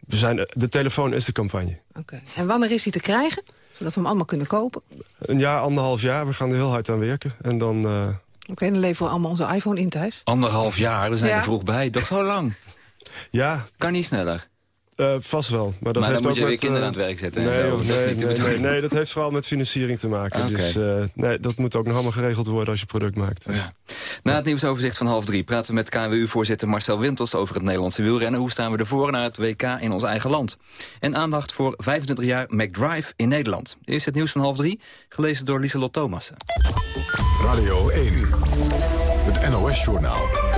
We zijn, de telefoon is de campagne. Oké. En wanneer is hij te krijgen? Zodat we hem allemaal kunnen kopen. Een jaar, anderhalf jaar, we gaan er heel hard aan werken. En dan... eh, Oké, dan leveren we allemaal onze iPhone in thuis. Anderhalf jaar, we zijn Ja. er vroeg bij. Dat is zo lang. Ja. Kan niet sneller. Eh, vast wel. Maar, dat Maar dan heeft moet ook je weer met, kinderen eh, aan het werk zetten en Nee, zo. joh, Dat nee, nee, nee, nee, dat heeft vooral met financiering te maken. Dus eh, nee, dat moet ook nog allemaal geregeld worden als je product maakt. Na het nieuwsoverzicht van half drie praten we met KNWU-voorzitter Marcel Wintels over het Nederlandse wielrennen. Hoe staan we ervoor naar het WK in ons eigen land? En aandacht voor 25 jaar McDrive in Nederland. Eerst het nieuws van half drie, gelezen door Lieselot Thomassen. Radio 1, het NOS-journaal.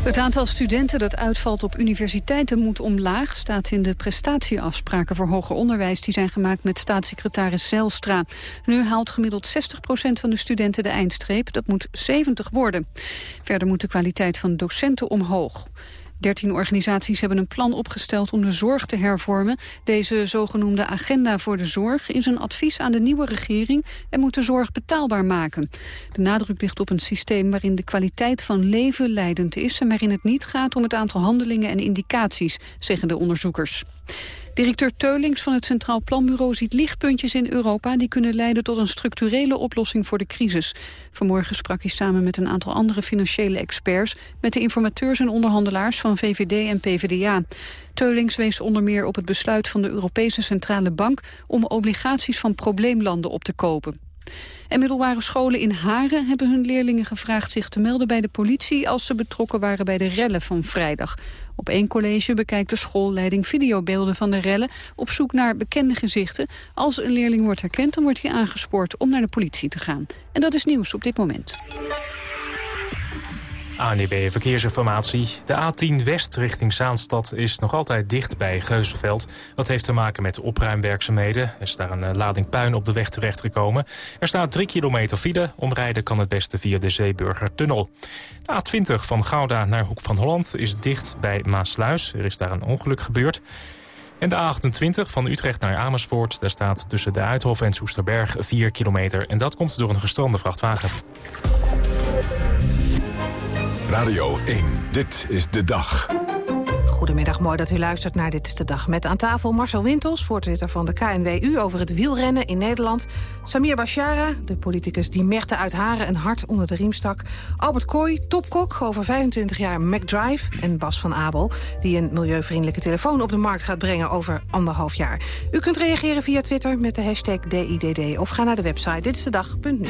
Het aantal studenten dat uitvalt op universiteiten moet omlaag... staat in de prestatieafspraken voor hoger onderwijs... die zijn gemaakt met staatssecretaris Zelstra. Nu haalt gemiddeld 60% van de studenten de eindstreep. Dat moet 70 worden. Verder moet de kwaliteit van docenten omhoog. Dertien organisaties hebben een plan opgesteld om de zorg te hervormen. Deze zogenoemde agenda voor de zorg is een advies aan de nieuwe regering... en moet de zorg betaalbaar maken. De nadruk ligt op een systeem waarin de kwaliteit van leven leidend is... en waarin het niet gaat om het aantal handelingen en indicaties, zeggen de onderzoekers. Directeur Teulings van het Centraal Planbureau ziet lichtpuntjes in Europa... die kunnen leiden tot een structurele oplossing voor de crisis. Vanmorgen sprak hij samen met een aantal andere financiële experts... met de informateurs en onderhandelaars van VVD en PvdA. Teulings wees onder meer op het besluit van de Europese Centrale Bank... om obligaties van probleemlanden op te kopen. En middelbare scholen in Haren hebben hun leerlingen gevraagd zich te melden bij de politie als ze betrokken waren bij de rellen van vrijdag. Op één college bekijkt de schoolleiding videobeelden van de rellen op zoek naar bekende gezichten. Als een leerling wordt herkend, dan wordt hij aangespoord om naar de politie te gaan. En dat is nieuws op dit moment. ANDB Verkeersinformatie. De A10 West richting Zaanstad is nog altijd dicht bij Geuzenveld. Dat heeft te maken met opruimwerkzaamheden. Er is daar een eh, lading puin op de weg terechtgekomen. Er staat 3 kilometer file. Omrijden kan het beste via de Zeeburgertunnel. De A20 van Gouda naar Hoek van Holland is dicht bij Maasluis. Er is daar een ongeluk gebeurd. En de A28 van Utrecht naar Amersfoort. Daar staat tussen de Uithof en Soesterberg 4 kilometer. En dat komt door een gestrande vrachtwagen. Radio 1, dit is de dag. Goedemiddag, mooi dat u luistert naar Dit is de Dag. Met aan tafel Marcel Wintels, voorzitter van de KNWU... over het wielrennen in Nederland. Samir Bashara, de politicus die merkte uit Haren een hart onder de riem stak. Albert Kooi, topkok, over 25 jaar McDrive. En Bas van Abel, die een milieuvriendelijke telefoon op de markt gaat brengen... over anderhalf jaar. U kunt reageren via Twitter met de hashtag DIDD... of ga naar de website ditistedag.nu.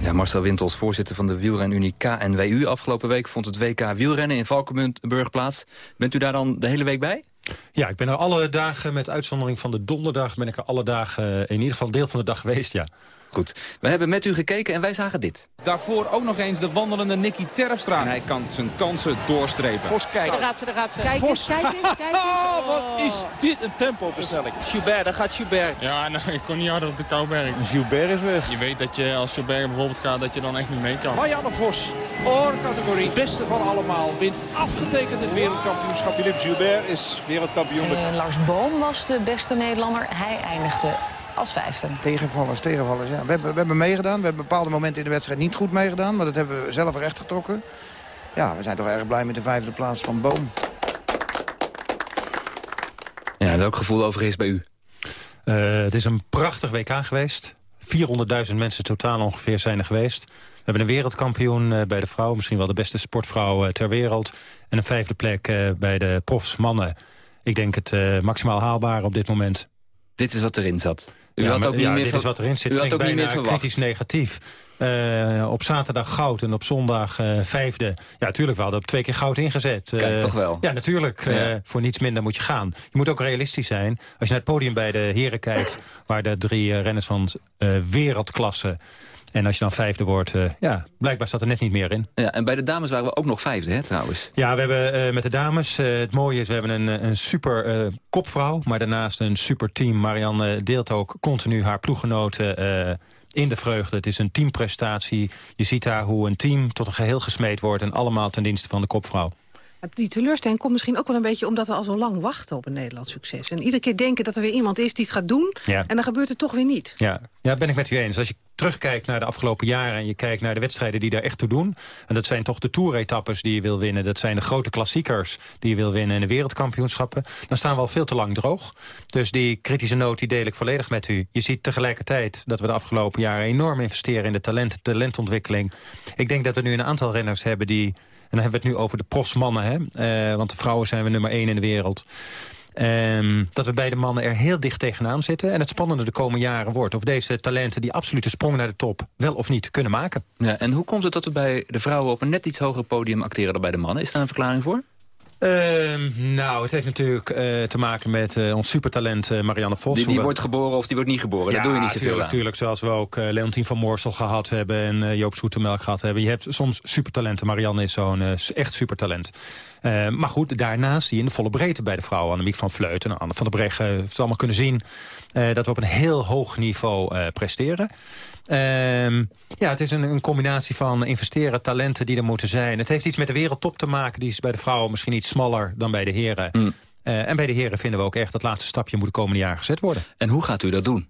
Ja, Marcel Wintels, voorzitter van de wielrenunie KNWU. Afgelopen week vond het WK wielrennen in Valkenburg plaats. Bent u daar dan de hele week bij? Ja, ik ben er alle dagen, met uitzondering van de donderdag... ben ik er alle dagen eh, in ieder geval deel van de dag geweest, ja. Goed, we hebben met u gekeken en wij zagen dit. Daarvoor ook nog eens de wandelende Nicky Terpstra. En hij kan zijn kansen doorstrepen. Vos kijkt. Daar gaat ze, daar gaat ze. Kijk eens, kijk eens, kijk eens. Oh, wat is dit een tempoverstelling. Schubert, daar gaat Schubert. Ja, nou, ik kon niet harder op de Kouberg. Gilbert is weg. Je weet dat je als Gilbert bijvoorbeeld gaat, dat je dan echt niet mee kan. Marianne Vos, oorcategorie, beste van allemaal, wint afgetekend het wereldkampioenschap. Philippe Gilbert is wereldkampioen. Eh, Lars Boom was de beste Nederlander. Hij eindigde als vijfde. Tegenvallers, tegenvallers, ja. We hebben, we hebben meegedaan. We hebben bepaalde momenten in de wedstrijd niet goed meegedaan. Maar dat hebben we zelf recht getrokken. Ja, we zijn toch erg blij met de vijfde plaats van Boom. Ja, welk gevoel overigens bij u? Eh, het is een prachtig WK geweest. 400.000 mensen totaal ongeveer zijn er geweest. We hebben een wereldkampioen eh, bij de vrouw. Misschien wel de beste sportvrouw eh, ter wereld. En een vijfde plek eh, bij de profs mannen. Ik denk het eh, maximaal haalbare op dit moment. Dit is wat erin zat. U Ja, had maar- ook niet ja, meer dit is wat erin zit. U had ook niet meer bijna kritisch negatief. Eh, op zaterdag goud en op zondag eh, vijfde. Ja, natuurlijk wel. Dat twee keer goud ingezet. Kijk, Eh, toch wel. Ja, natuurlijk. Ja. voor niets minder moet je gaan. Je moet ook realistisch zijn. Als je naar het podium bij de heren kijkt... waar de drie renners van wereldklasse... en als je dan vijfde wordt... eh, ja, blijkbaar staat er net niet meer in. Ja, en bij de dames waren we ook nog vijfde, hè, trouwens. Ja, we hebben eh, met de dames, eh, het mooie is, we hebben een, een super kopvrouw... maar daarnaast een super team. Marianne deelt ook continu haar ploeggenoten in de vreugde. Het is een teamprestatie. Je ziet daar hoe een team tot een geheel gesmeed wordt... en allemaal ten dienste van de kopvrouw. Die teleurstelling komt misschien ook wel een beetje omdat we al zo lang wachten op een Nederlands succes. En iedere keer denken dat er weer iemand is die het gaat doen. Ja. En dan gebeurt het toch weer niet. Ja, ja, ben ik met u eens. Als je terugkijkt naar de afgelopen jaren... en je kijkt naar de wedstrijden die daar echt toe doen... en dat zijn toch de toeretappes die je wil winnen... dat zijn de grote klassiekers die je wil winnen... en de wereldkampioenschappen... dan staan we al veel te lang droog. Dus die kritische noot die deel ik volledig met u. Je ziet tegelijkertijd dat we de afgelopen jaren... enorm investeren in de talent, talentontwikkeling. Ik denk dat we nu een aantal renners hebben die... en dan hebben we het nu over de profsmannen... Hè? Eh, want de vrouwen zijn we nummer één in de wereld... Ehm, dat we bij de mannen er heel dicht tegenaan zitten. En het spannende de komende jaren wordt... of deze talenten die absolute sprong naar de top... wel of niet kunnen maken. Ja, en hoe komt het dat we bij de vrouwen op een net iets hoger podium acteren dan bij de mannen? Is daar een verklaring voor? Ehm, nou, het heeft natuurlijk eh, te maken met eh, ons supertalent eh, Marianne Vos. Die, die wordt geboren of die wordt niet geboren. Daar doe je niet zoveel tuurlijk, aan. tuurlijk, zoals we ook Leontien van Moorsel gehad hebben... en Joop Zoetemelk gehad hebben. Je hebt soms supertalenten. Marianne is zo'n echt supertalent. Maar goed, daarnaast zie je in de volle breedte bij de vrouwen... Annemiek van Vleuten en Anne van der Breggen... heeft het allemaal kunnen zien dat we op een heel hoog niveau presteren. Ehm, ja, het is een, een combinatie van investeren, talenten die er moeten zijn. Het heeft iets met de wereldtop te maken. Die is bij de vrouwen misschien iets smaller dan bij de heren. Mm. Eh, en bij de heren vinden we ook echt dat laatste stapje moet de komende jaren gezet worden. En hoe gaat u dat doen?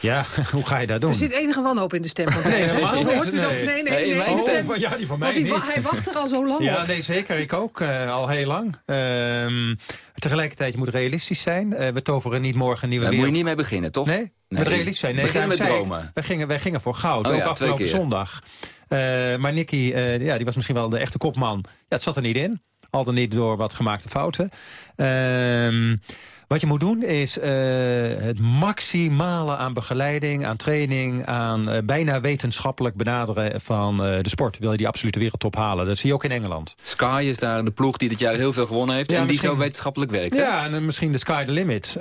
Ja, hoe ga je dat doen? Er zit enige wanhoop in de stem. van Nee, niet. Hoort u dat? Nee. Nee, nee, Nee, nee. stem. Ja, die van mij Want hij wacht er al zo lang Ja, op. nee, zeker. Ik ook. eh, al heel lang. Ehm, tegelijkertijd, je moet realistisch zijn. Eh, we toveren niet morgen een nieuwe Daar moet je niet mee beginnen, toch? Nee, met realistisch zijn. Nee, Beginnen met dromen. Wij gingen, wij gingen voor goud, Oh ook ja, afgelopen keer. zondag. Eh, maar Nicky, eh, ja, die was misschien wel de echte kopman. Ja, het zat er niet in. Al dan niet door wat gemaakte fouten. Ehm, wat je moet doen is eh, het maximale aan begeleiding, aan training... aan eh, bijna wetenschappelijk benaderen van eh, de sport. Wil je die absolute wereldtop halen. Dat zie je ook in Engeland. Sky is daar de ploeg die dit jaar heel veel gewonnen heeft... Ja, en die zo wetenschappelijk werkt. hè? Ja, en misschien de sky the limit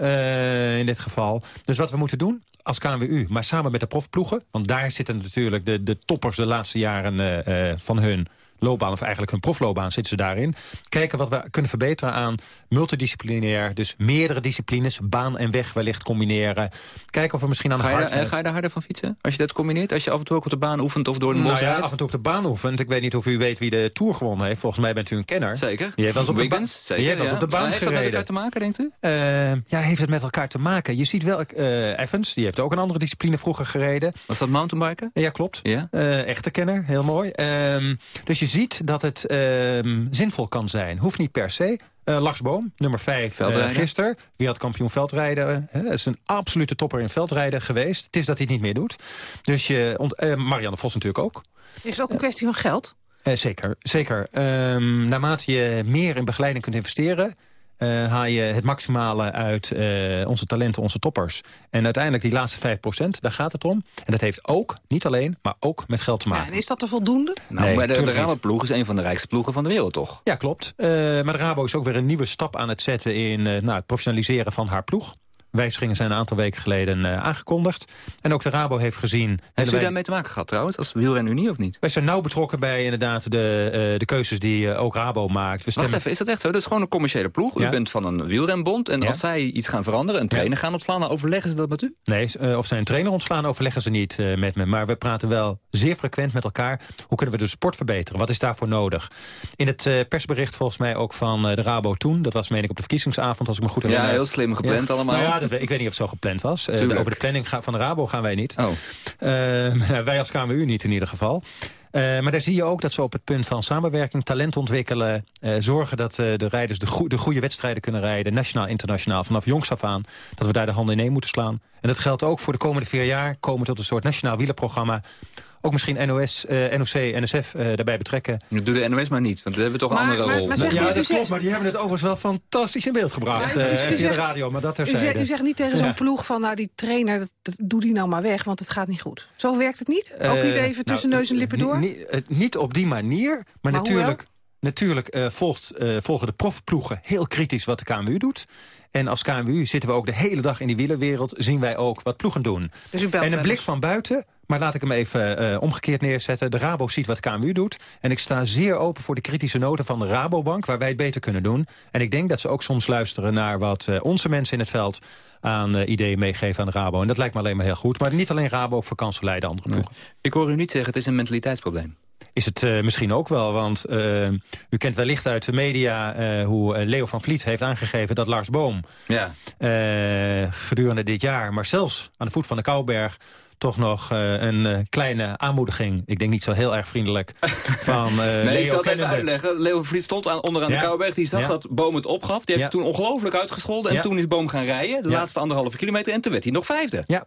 in dit geval. Dus wat we moeten doen als KNWU, maar samen met de profploegen... want daar zitten natuurlijk de, de toppers de laatste jaren van hun loopbaan... of eigenlijk hun profloopbaan zitten ze daarin. Kijken wat we kunnen verbeteren aan multidisciplinair... dus meerdere disciplines, baan en weg wellicht combineren. Kijken of we misschien aan de Ga je, daar, eh, ga je daar harder van fietsen? Als je dat combineert? Als je af en toe ook op de baan oefent of door de Nou bos ja, rijdt? af en toe op de baan oefent. Ik weet niet of u weet wie de Tour gewonnen heeft. Volgens mij bent u een kenner. Zeker. Wel eens op de, baan- zeker, eens ja. op de baan Maar heeft dat met gereden. elkaar te maken, denkt u? Eh, ja, heeft het met elkaar te maken. Je ziet wel, eh, Evans, die heeft ook een andere discipline vroeger gereden. Was dat mountainbiken? Ja, klopt. Ja? Echte kenner, heel mooi. Ehm, dus je ziet dat het ehm, zinvol kan zijn. Hoeft niet per se. Eh Lars Boom, nummer 5 Veldrijden. gisteren. Wereldkampioen veldrijden. Hè, is een absolute topper in veldrijden geweest. Het is dat hij het niet meer doet. Dus je, ont- eh, Marianne Vos natuurlijk ook. Is het ook een kwestie van geld? Eh, zeker, zeker. Ehm, naarmate je meer in begeleiding kunt investeren... eh, haal je het maximale uit eh, onze talenten, onze toppers. En uiteindelijk die laatste 5% daar gaat het om. En dat heeft ook, niet alleen, maar ook met geld te maken. Ja, en is dat er voldoende? Nou, Nee, maar de. Rabo-ploeg is een van de rijkste ploegen van de wereld, toch? Ja, klopt. Eh, maar de Rabo is ook weer een nieuwe stap aan het zetten... in eh, nou, het professionaliseren van haar ploeg. Wijzigingen zijn een aantal weken geleden eh, aangekondigd. En ook de Rabo heeft gezien... Heeft u wij- daarmee te maken gehad trouwens, als wielrenunie of niet? Wij zijn nauw betrokken bij inderdaad de, eh, de keuzes die eh, ook Rabo maakt. We Wacht even, is dat echt zo? Dat is gewoon een commerciële ploeg. U Ja. bent van een wielrenbond. En Ja. als zij iets gaan veranderen, een trainer gaan opslaan... dan overleggen ze dat met u? Nee, of zij een trainer ontslaan overleggen ze niet eh, met me. Maar we praten wel zeer frequent met elkaar. Hoe kunnen we de sport verbeteren? Wat is daarvoor nodig? In het eh, persbericht volgens mij ook van eh, de Rabo toen... dat was meen ik op de verkiezingsavond, als ik me goed Ja, herinner. heel slim gepland allemaal. Nou ja, dat, ik weet niet of het zo gepland was. Eh, over de planning ga- van de Rabo gaan wij niet. Oh. Eh, wij als KMU niet in ieder geval. Eh, maar daar zie je ook dat ze op het punt van samenwerking, talent ontwikkelen... zorgen dat de rijders de, goe- de goede wedstrijden kunnen rijden... nationaal, internationaal, vanaf jongs af aan... dat we daar de handen in moeten slaan. En dat geldt ook voor de komende vier jaar... komen tot een soort nationaal wielerprogramma... Ook misschien NOS, eh, NOC, NSF eh, daarbij betrekken. Nu doe de NOS maar niet, want we hebben toch een andere maar- rol. maar zegt ja, u dat zegt- klopt, maar die hebben het overigens wel fantastisch in beeld gebracht. Ja, u- u eh, via zegt- de radio, maar dat U zegt, u zegt niet tegen zo'n Ja. ploeg van, nou die trainer, dat, dat- doe die nou maar weg, want het gaat niet goed. Zo werkt het niet? Ook niet even tussen nou, neus en lippen door? ni- niet op die manier, maar, Maar natuurlijk, natuurlijk eh, volgt, eh, volgen de profploegen heel kritisch wat de KMU doet. En als KMU zitten we ook de hele dag in die wielerwereld... zien wij ook wat ploegen doen. Dus u belt en een blik van buiten, maar laat ik hem even eh, omgekeerd neerzetten. De Rabo ziet wat KMU doet. En ik sta zeer open voor de kritische noten van de Rabobank... waar wij het beter kunnen doen. En ik denk dat ze ook soms luisteren naar wat eh, onze mensen in het veld aan eh, ideeën meegeven aan de Rabo. En dat lijkt me alleen maar heel goed. Maar niet alleen Rabo, ook vakantieleiden andere ploegen. Ik hoor u niet zeggen, het is een mentaliteitsprobleem. Is het eh, misschien ook wel, want eh, u kent wellicht uit de media... eh, hoe Leo van Vliet heeft aangegeven dat Lars Boom... Ja. gedurende dit jaar, maar zelfs aan de voet van de Kouwberg... toch nog een kleine aanmoediging, ik denk niet zo heel erg vriendelijk... van Nee, Leo ik zal het even uitleggen. Leo Vliet stond aan, onderaan Ja. de Kouwberg. Die zag Ja. dat Boom het opgaf. Die heeft toen ongelooflijk uitgescholden. En toen is Boom gaan rijden. De laatste anderhalve kilometer. En toen werd hij nog vijfde. Ja.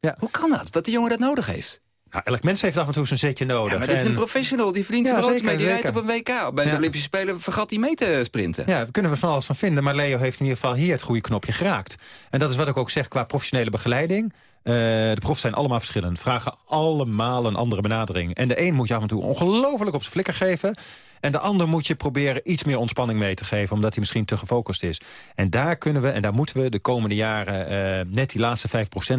Ja. Hoe kan dat? Dat die jongen dat nodig heeft? Nou, elk mens heeft af en toe zijn zetje nodig. Ja, maar dit is En- een professional. Die verdient Ja, zijn brood zeker, mee. Die rijdt op een WK. Bij de Ja. Olympische Spelen vergat hij mee te sprinten. Ja, daar kunnen we van alles van vinden. Maar Leo heeft in ieder geval hier het goede knopje geraakt. En dat is wat ik ook zeg qua professionele begeleiding. Eh, de profs zijn allemaal verschillend. Vragen allemaal een andere benadering. En de een moet je af en toe ongelooflijk op zijn flikker geven. En de ander moet je proberen iets meer ontspanning mee te geven... omdat hij misschien te gefocust is. En daar kunnen we en daar moeten we de komende jaren... eh, net die laatste 5%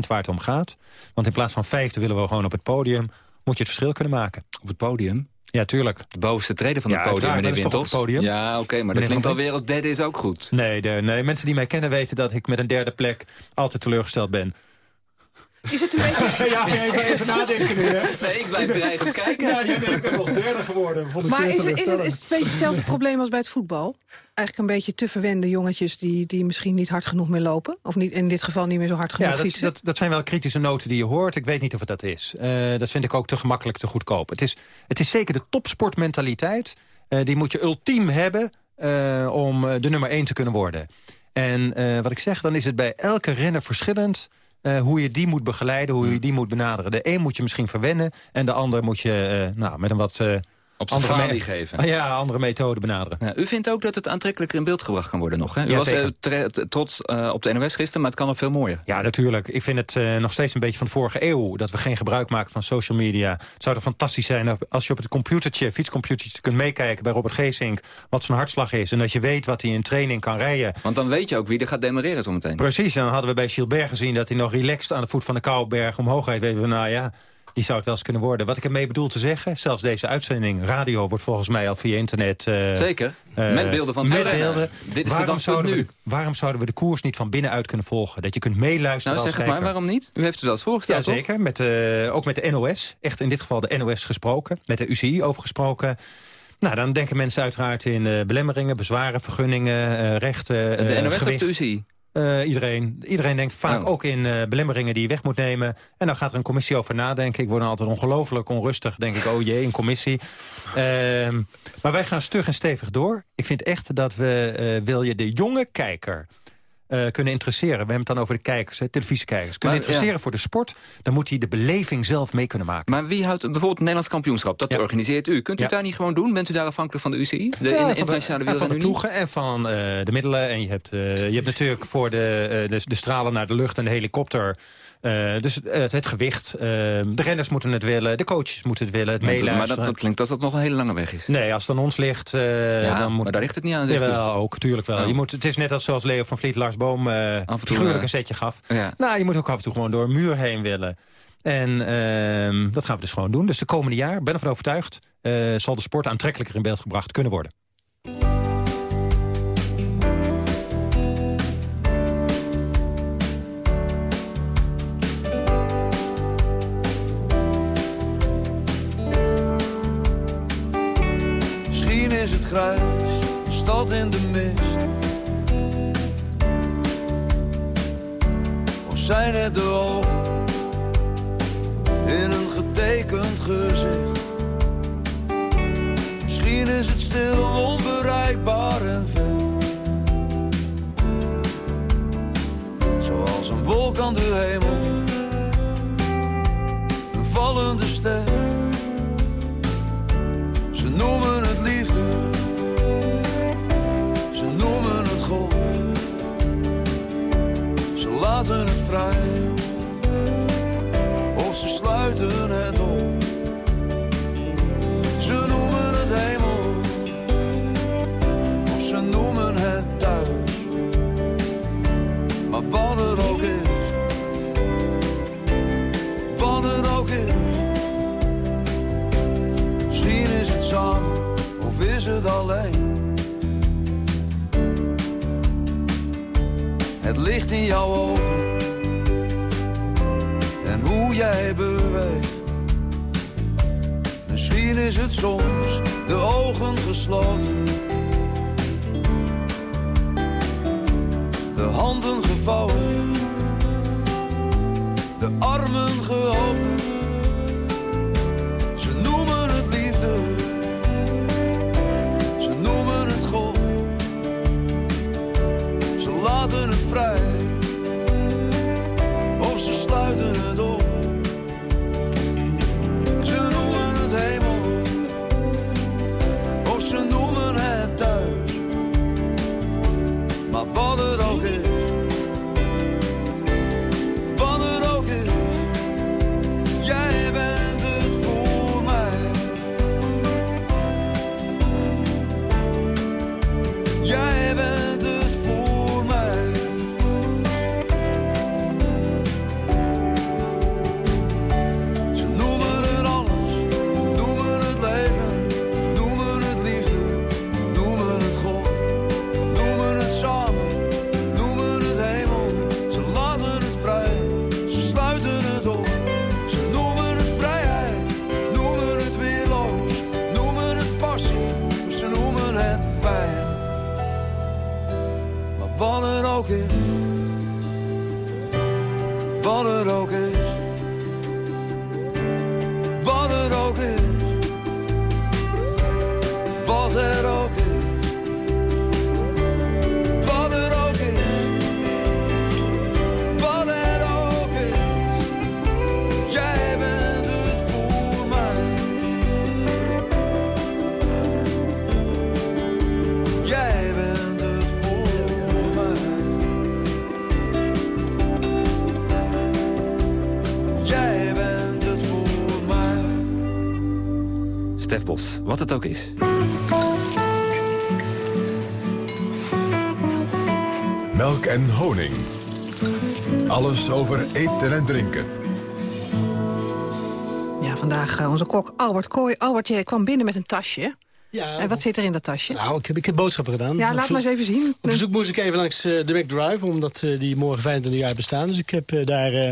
waar het om gaat. Want in plaats van vijfde willen we gewoon op het podium... moet je het verschil kunnen maken. Op het podium? Ja, tuurlijk. De bovenste treden van het Ja, podium, meneer Wintels. het podium? Ja, oké, maar dat klinkt alweer als derde is ook goed. Nee, de, nee, mensen die mij kennen weten dat ik met een derde plek... altijd teleurgesteld ben. Is het een beetje... ja, even, even nadenken nu, hè? Nee, ik blijf dreigend kijken. Ja, nee, ik ben nog derde geworden. Vond ik Maar is het, is, het, teleurstellend. is het een beetje hetzelfde probleem als bij het voetbal? Eigenlijk een beetje te verwende jongetjes die, die misschien niet hard genoeg meer lopen? Of niet, in dit geval niet meer zo hard genoeg Ja, dat, fietsen? dat, dat zijn wel kritische noten die je hoort. Ik weet niet of het dat is. Eh, dat vind ik ook te gemakkelijk, te goedkoop. Het is, het is zeker de topsportmentaliteit. Eh, die moet je ultiem hebben eh, om de nummer één te kunnen worden. En eh, wat ik zeg, dan is het bij elke renner verschillend... eh, hoe je die moet begeleiden, hoe je die moet benaderen. De een moet je misschien verwennen... en de ander moet je eh, nou, met een wat... Op zijn andere geven. Ja, andere methode benaderen. Ja, u vindt ook dat het aantrekkelijker in beeld gebracht kan worden nog, hè? U Ja, was zeker. eh, trots eh, op de NOS gisteren, maar het kan nog veel mooier. Ja, natuurlijk. Ik vind het eh, nog steeds een beetje van de vorige eeuw... dat we geen gebruik maken van social media. Het zou toch fantastisch zijn als je op het computertje, fietscomputertje... kunt meekijken bij Robert Geesink wat zijn hartslag is... en dat je weet wat hij in training kan rijden. Want dan weet je ook wie er gaat demareren zometeen. Precies, en dan hadden we bij Gilbert gezien... dat hij nog relaxed aan de voet van de Kouwberg omhoog rijdt. Weten we, nou ja, die zou het wel eens kunnen worden. Wat ik ermee bedoel te zeggen, zelfs deze uitzending... radio wordt volgens mij al via internet... eh, Zeker. eh, Met beelden van met beelden. Dit is de waarom dag zouden, we nu. de, waarom zouden we de koers niet van binnenuit kunnen volgen? Dat je kunt meeluisteren Nou, zeg het maar, waarom niet? U heeft eens Ja, voorgesteld, toch? zeker. Met, eh, ook met de NOS. Echt in dit geval de NOS gesproken. Met de UCI over gesproken. Nou, dan denken mensen uiteraard in belemmeringen, bezwaren, vergunningen, rechten. De NOS of de UCI? Eh, iedereen, iedereen denkt vaak Oh. ook in eh, belemmeringen die je weg moet nemen. En dan gaat er een commissie over nadenken. Ik word dan altijd ongelooflijk onrustig. Denk ik, oh jee, een commissie. Ehm, maar wij gaan stug en stevig door. Ik vind echt dat we, eh, wil je de jonge kijker... eh, kunnen interesseren... we hebben het dan over de kijkers, hè, televisiekijkers... kunnen Maar, interesseren ja. voor de sport... dan moet hij de beleving zelf mee kunnen maken. Maar wie houdt bijvoorbeeld het Nederlands kampioenschap? Dat organiseert u. Kunt u Ja. het daar niet gewoon doen? Bent u daar afhankelijk van de UCI? De in- de- internationale en van de ploegen en van eh, de middelen. En je hebt, eh, je hebt natuurlijk voor de, de, de stralen naar de lucht en de helikopter... eh, dus het, het gewicht. eh, de renners moeten het willen, de coaches moeten het willen, het Maar, meeluisteren. maar dat, dat klinkt als dat nog een hele lange weg is. Nee, als het aan ons ligt... eh, Ja, dan moet... maar daar ligt het niet aan, zegt. Jawel, ook, tuurlijk wel. Oh. Je moet, het is net als zoals Leo van Vliet Lars Boom eh en toe, figuurlijk eh, een setje gaf. Ja. Nou, je moet ook af en toe gewoon door een muur heen willen. En ehm, dat gaan we dus gewoon doen. Dus de komende jaar, ben ervan overtuigd... eh, zal de sport aantrekkelijker in beeld gebracht kunnen worden. Misschien is het grijs, een stad in de mist. Of zijn het de ogen in een getekend gezicht? Misschien is het stil, onbereikbaar en ver. Zoals een wolk aan de hemel, een vallende ster. Vrij, of ze sluiten het op. Ze noemen het hemel, of ze noemen het thuis. Maar wat het ook is, wat het ook is. Misschien is het samen of is het alleen. Het ligt in jouw ogen jij beweegt. Misschien is het soms de ogen gesloten, de handen gevouwen, de armen geopend. Wat het ook is. Melk en honing. Alles over eten en drinken. Ja, vandaag eh, onze kok Albert Kooi. Albert, jij kwam binnen met een tasje. Ja, en wat zit er in dat tasje? Nou, ik heb, ik heb boodschappen gedaan. ja, laat maar eens even zien. Op verzoek moest ik even langs eh, de McDrive, omdat eh, die morgen 25 jaar bestaan. Dus ik heb eh, daar eh,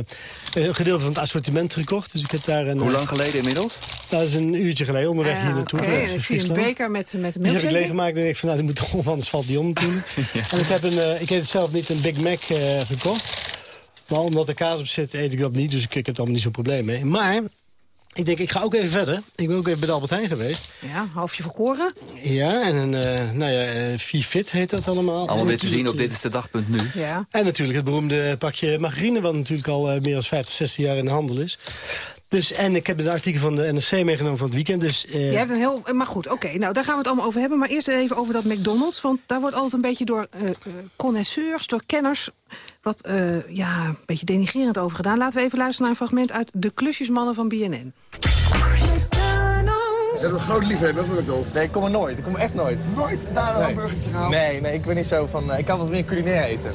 een gedeelte van het assortiment gekocht. Dus ik heb daar een, Hoe lang geleden inmiddels? Dat is een uurtje geleden, onderweg hier naartoe. Oké, en ik zie een beker met, met een Die heb ik leeggemaakt en ik van, nou, die moet toch anders valt die om natuurlijk. En ik heb een, ik eet het zelf niet, een Big Mac eh, gekocht. Maar omdat er kaas op zit, eet ik dat niet. Dus ik, ik heb er allemaal niet zo'n probleem mee. Maar Ik denk, ik ga ook even verder. Ik ben ook even bij de Albert Heijn geweest. Ja, halfje verkoren. Ja, en een, uh, nou ja, uh, Fit heet dat allemaal. Allemaal weer te zien op Dit is de Dagpunt Nu. Ja. En natuurlijk het beroemde pakje margarine... wat natuurlijk al uh, meer dan 50, 60 jaar in de handel is. Dus, en ik heb een artikel van de NRC meegenomen van het weekend. Dus, uh... Je hebt een heel... Maar goed, oké. Okay, nou, daar gaan we het allemaal over hebben. Maar eerst even over dat McDonald's. Want daar wordt altijd een beetje door uh, connoisseurs, door kenners... wat uh, ja, een beetje denigrerend over gedaan. Laten we even luisteren naar een fragment uit De Klusjesmannen van BNN. Je bent een groot liefhebber van McDonald's. Nee, ik kom er nooit. Ik kom er echt nooit. Nooit daar een nee. hamburgertje gehaald? Nee, nee, ik ben niet zo van... Ik kan wel meer culinair eten.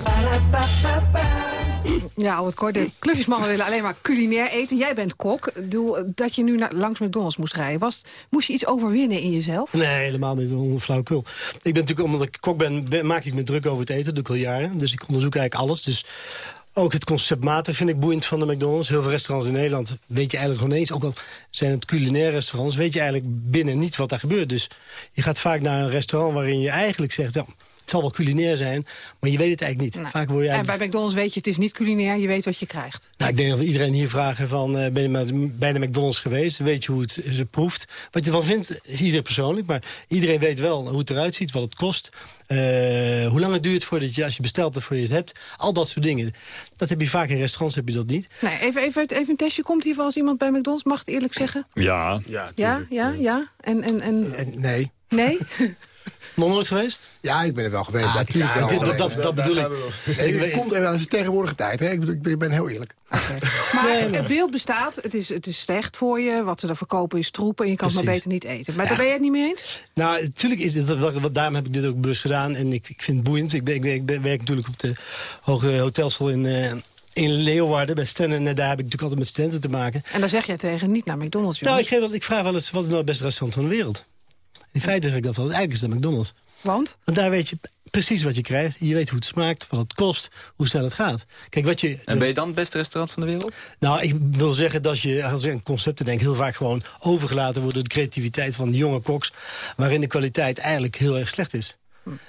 Ja, wat kort. De klusjesmannen willen alleen maar culinair eten. Jij bent kok. Doe, dat je nu langs McDonald's moest rijden. Was, moest je iets overwinnen in jezelf? Nee, helemaal niet. Een. Ik ben natuurlijk, omdat ik kok ben, maak ik me druk over het eten. Dat doe ik al jaren. Dus ik onderzoek eigenlijk alles. Dus ook het concept maten vind ik boeiend van de McDonald's. Heel veel restaurants in Nederland weet je eigenlijk gewoon eens. Ook al zijn het culinaire restaurants, weet je eigenlijk binnen niet wat daar gebeurt. Dus je gaat vaak naar een restaurant waarin je eigenlijk zegt... Ja, het zal wel culinair zijn, maar je weet het eigenlijk niet. Nou, Vaak word je eigenlijk... En bij McDonald's weet je, het is niet culinair, je weet wat je krijgt. Nou, ik denk dat we iedereen hier vragen van, uh, ben je bij de McDonald's geweest? Weet je hoe het ze proeft? Wat je ervan vindt, is iedereen persoonlijk. Maar iedereen weet wel hoe het eruit ziet, wat het kost. Uh, hoe lang het duurt voordat je, als je bestelt, voordat je het hebt. Al dat soort dingen. Dat heb je vaak in restaurants, heb je dat niet. Nee, even, even, even een testje. Komt hier wel als iemand bij McDonald's? Mag het eerlijk zeggen? Ja. Ja, ja, ja, ja. En, en, en... Uh, nee. Nee? Nog nooit geweest? Ja, ik ben er wel geweest. Ah, natuurlijk ja, wel. Dit, dat, dat, dat bedoel ik. Het komt er wel eens tegenwoordige tijd. Hè? Ik, ik, ik ben heel eerlijk. Okay. Maar nee, het beeld bestaat. Het is, het is slecht voor je. Wat ze er verkopen is troep. En je kan Precies. het maar beter niet eten. Maar ja. daar ben je het niet mee eens? Nou, natuurlijk is dit. Daarom heb ik dit ook bewust gedaan. En ik, ik vind het boeiend. Ik, ben, ik, ben, ik ben, werk natuurlijk op de Hoge Hotelschool in... Uh, in Leeuwarden, bij Sten, en daar heb ik natuurlijk altijd met studenten te maken. En daar zeg jij tegen, niet naar McDonald's, jongens. Nou, ik, geef wel, ik vraag wel eens, wat is nou het beste restaurant van de wereld? In feite zeg ik dat wel. Eigenlijk is dat McDonald's. Want? Want daar weet je precies wat je krijgt. Je weet hoe het smaakt, wat het kost, hoe snel het gaat. Kijk, wat je, en ben je dan het beste restaurant van de wereld? Nou, ik wil zeggen dat je, als ik aan concepten denk... heel vaak gewoon overgelaten wordt door de creativiteit van de jonge koks... waarin de kwaliteit eigenlijk heel erg slecht is.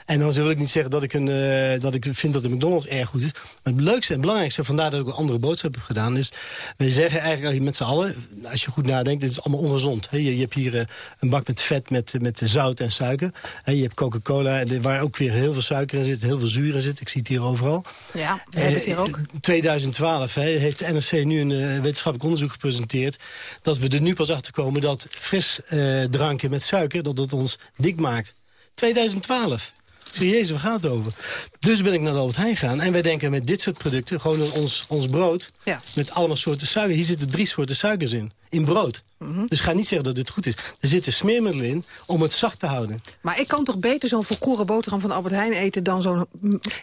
En dan wil ik niet zeggen dat ik, een, uh, dat ik vind dat de McDonald's erg goed is. Maar het leukste en belangrijkste, vandaar dat ik een andere boodschap heb gedaan... is, wij zeggen eigenlijk met z'n allen, als je goed nadenkt... dit is allemaal ongezond. Je, je, hebt hier uh, een bak met vet, met, met zout en suiker. He, je hebt Coca-Cola, waar ook weer heel veel suiker in zit... heel veel zuur in zit. Ik zie het hier overal. Ja, we hebben het hier ook. In 2012 he, heeft de NRC nu een wetenschappelijk onderzoek gepresenteerd... dat we er nu pas achter komen dat frisdranken met suiker... dat het ons dik maakt. 2012. Serieus, waar gaat het over? Dus ben ik naar Albert Heijn gegaan. En wij denken met dit soort producten, gewoon ons, ons brood... Ja. met allemaal soorten suiker. Hier zitten drie soorten suikers in. In brood. Mm -hmm. Dus ga niet zeggen dat dit goed is. Er zitten smeermiddelen in om het zacht te houden. Maar ik kan toch beter zo'n volkoren boterham van Albert Heijn eten... dan zo'n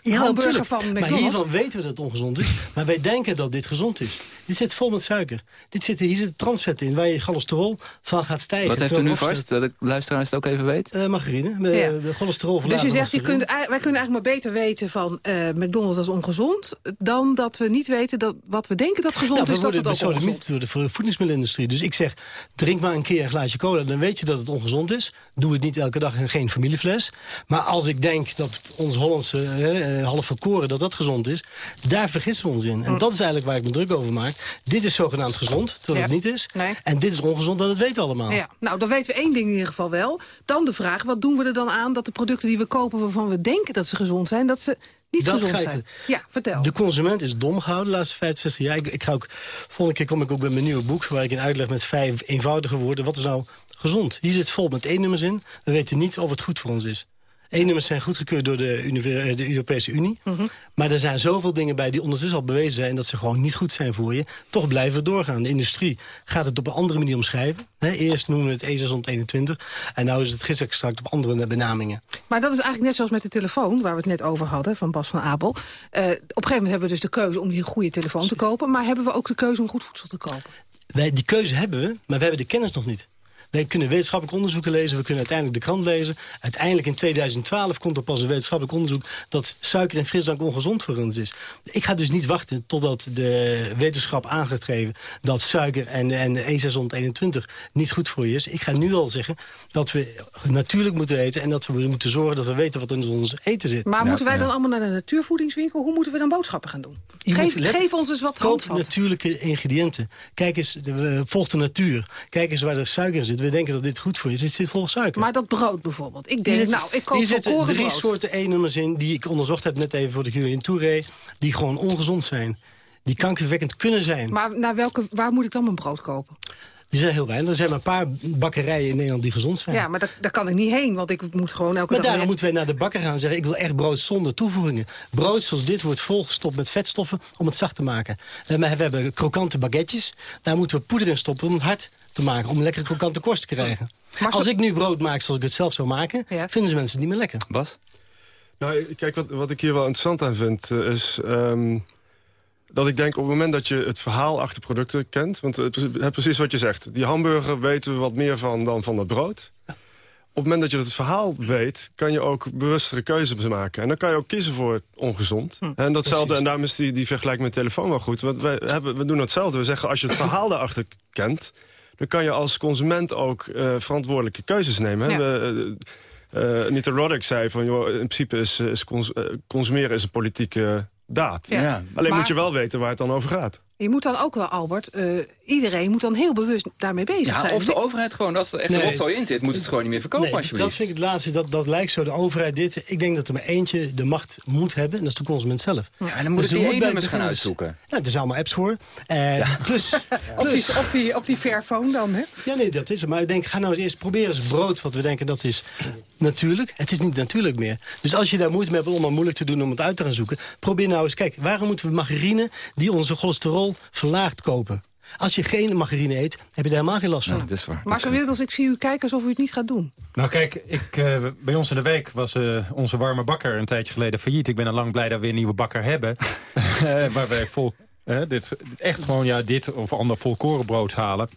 ja, hamburger van McDonald's? Maar hiervan weten we dat het ongezond is. maar wij denken dat dit gezond is. Dit zit vol met suiker. Dit zit, hier zit transvet in, waar je cholesterol van gaat stijgen. Wat heeft u nu vast, dat de luisteraar het ook even weet? Uh, margarine, ja. de cholesterol Dus je zegt, je kunt, wij kunnen eigenlijk maar beter weten van uh, McDonald's als ongezond... dan dat we niet weten dat wat we denken dat gezond nou, is, dat het ook ongezond is. door de voedingsmiddelenindustrie. Dus ik zeg, drink maar een keer een glaasje cola, dan weet je dat het ongezond is. Doe het niet elke dag en geen familiefles. Maar als ik denk dat ons Hollandse eh, half verkoren, dat dat gezond is... daar vergissen we ons in. En Hm. dat is eigenlijk waar ik me druk over maak. Dit is zogenaamd gezond, terwijl Ja. het niet is. Nee. En dit is ongezond, dat het weten we allemaal. Ja, nou, dan weten we één ding in ieder geval wel. Dan de vraag, wat doen we er dan aan dat de producten die we kopen... waarvan we denken dat ze gezond zijn, dat ze niet Dat gezond zijn? Ja, vertel. De consument is dom gehouden de laatste 65 jaar. Ik, ik ga ook, volgende keer kom ik ook met mijn nieuwe boek... waar ik in uitleg met vijf eenvoudige woorden... wat is nou gezond? Hier zit vol met E-nummers in. We weten niet of het goed voor ons is. E-nummers zijn goedgekeurd door de, eh, de Europese Unie. Mhm. Maar er zijn zoveel dingen bij die ondertussen al bewezen zijn... dat ze gewoon niet goed zijn voor je. Toch blijven we doorgaan. De industrie gaat het op een andere manier omschrijven. Eerst noemen we het E621. En nu is het gisteren op andere benamingen. Maar dat is eigenlijk net zoals met de telefoon, waar we het net over hadden, van Bas van Abel. Eh, op een gegeven moment hebben we dus de keuze om die goede telefoon te kopen. Maar hebben we ook de keuze om goed voedsel te kopen? Wij, die keuze hebben we, maar we hebben de kennis nog niet. Wij kunnen wetenschappelijk onderzoeken lezen, we kunnen uiteindelijk de krant lezen. Uiteindelijk in 2012 komt er pas een wetenschappelijk onderzoek... dat suiker in frisdrank ongezond voor ons is. Ik ga dus niet wachten totdat de wetenschap aangegeven... dat suiker en, en E621 niet goed voor je is. Ik ga nu al zeggen dat we natuurlijk moeten eten... en dat we moeten zorgen dat we weten wat in ons eten zit. Maar moeten wij dan allemaal naar de natuurvoedingswinkel? Hoe moeten we dan boodschappen gaan doen? Geef, geef, ons eens wat Koop natuurlijke ingrediënten. Kijk eens, de, volg de natuur. Kijk eens waar er suiker in zit. We denken dat dit goed voor je is. Het zit vol suiker. Maar dat brood bijvoorbeeld. Ik denk, zit, nou, ik koop Hier zitten drie soorten E-nummers in... die ik onderzocht heb net even voor de in Touré... die gewoon ongezond zijn. Die kankerverwekkend kunnen zijn. Maar naar welke, waar moet ik dan mijn brood kopen? Die zijn heel weinig. Er zijn maar een paar bakkerijen in Nederland die gezond zijn. Ja, maar daar, daar kan ik niet heen, want ik moet gewoon elke maar dag... daarom moeten wij naar de bakker gaan en zeggen... ik wil echt brood zonder toevoegingen. Brood zoals dit wordt volgestopt met vetstoffen om het zacht te maken. We hebben krokante baguetjes. Daar moeten we poeder in stoppen om het hard te maken. Om lekkere krokante korst te krijgen. Maar Als ik nu brood maak zoals ik het zelf zou maken... vinden ze mensen het niet meer lekker. Bas? Nou, kijk, wat, wat ik hier wel interessant aan vind... Uh, is... Um dat ik denk op het moment dat je het verhaal achter producten kent... want het is precies wat je zegt. Die hamburger weten we wat meer van dan van het brood. Op het moment dat je het verhaal weet... kan je ook bewustere keuzes maken. En dan kan je ook kiezen voor ongezond. Hm, en datzelfde, en daarom is die, die vergelijking met telefoon wel goed. Want wij hebben, we doen hetzelfde. We zeggen, als je het verhaal daarachter kent... dan kan je als consument ook uh, verantwoordelijke keuzes nemen. Ja. We, uh, Anita Roddick zei van, joh, in principe is, is cons consumeren is een politieke daad. Ja. Alleen moet je wel weten waar het dan over gaat. Je moet dan ook wel, Albert, uh, iedereen moet dan heel bewust daarmee bezig ja, zijn. Of de overheid gewoon, als er echt nee. een rotzooi in zit, moet het gewoon niet meer verkopen nee, alsjeblieft. Dat vind ik het laatste, dat, dat lijkt zo, de overheid dit. Ik denk dat er maar eentje de macht moet hebben, en dat is de consument zelf. Ja, en dan moet dus ik die e-nummers gaan uitzoeken. Ja, er zijn allemaal apps voor. Uh, ja. plus, op, die, op, die, op die Fairphone dan, hè? Ja, nee, dat is het. Maar ik denk, ga nou eens eerst proberen eens brood, wat we denken dat is natuurlijk. Het is niet natuurlijk meer. Dus als je daar moeite mee hebt om maar moeilijk te doen om het uit te gaan zoeken, probeer nou eens, kijk, waarom moeten we margarine die onze cholesterol verlaagt kopen? Als je geen margarine eet, heb je daar helemaal geen last van. Ja, dat is waar. Marco Wilders, ik zie u kijken alsof u het niet gaat doen. Nou kijk, ik, uh, bij ons in de week was uh, onze warme bakker een tijdje geleden failliet. Ik ben al lang blij dat we een nieuwe bakker hebben. waar wij vol, uh, dit, echt gewoon ja, dit of ander volkorenbrood halen.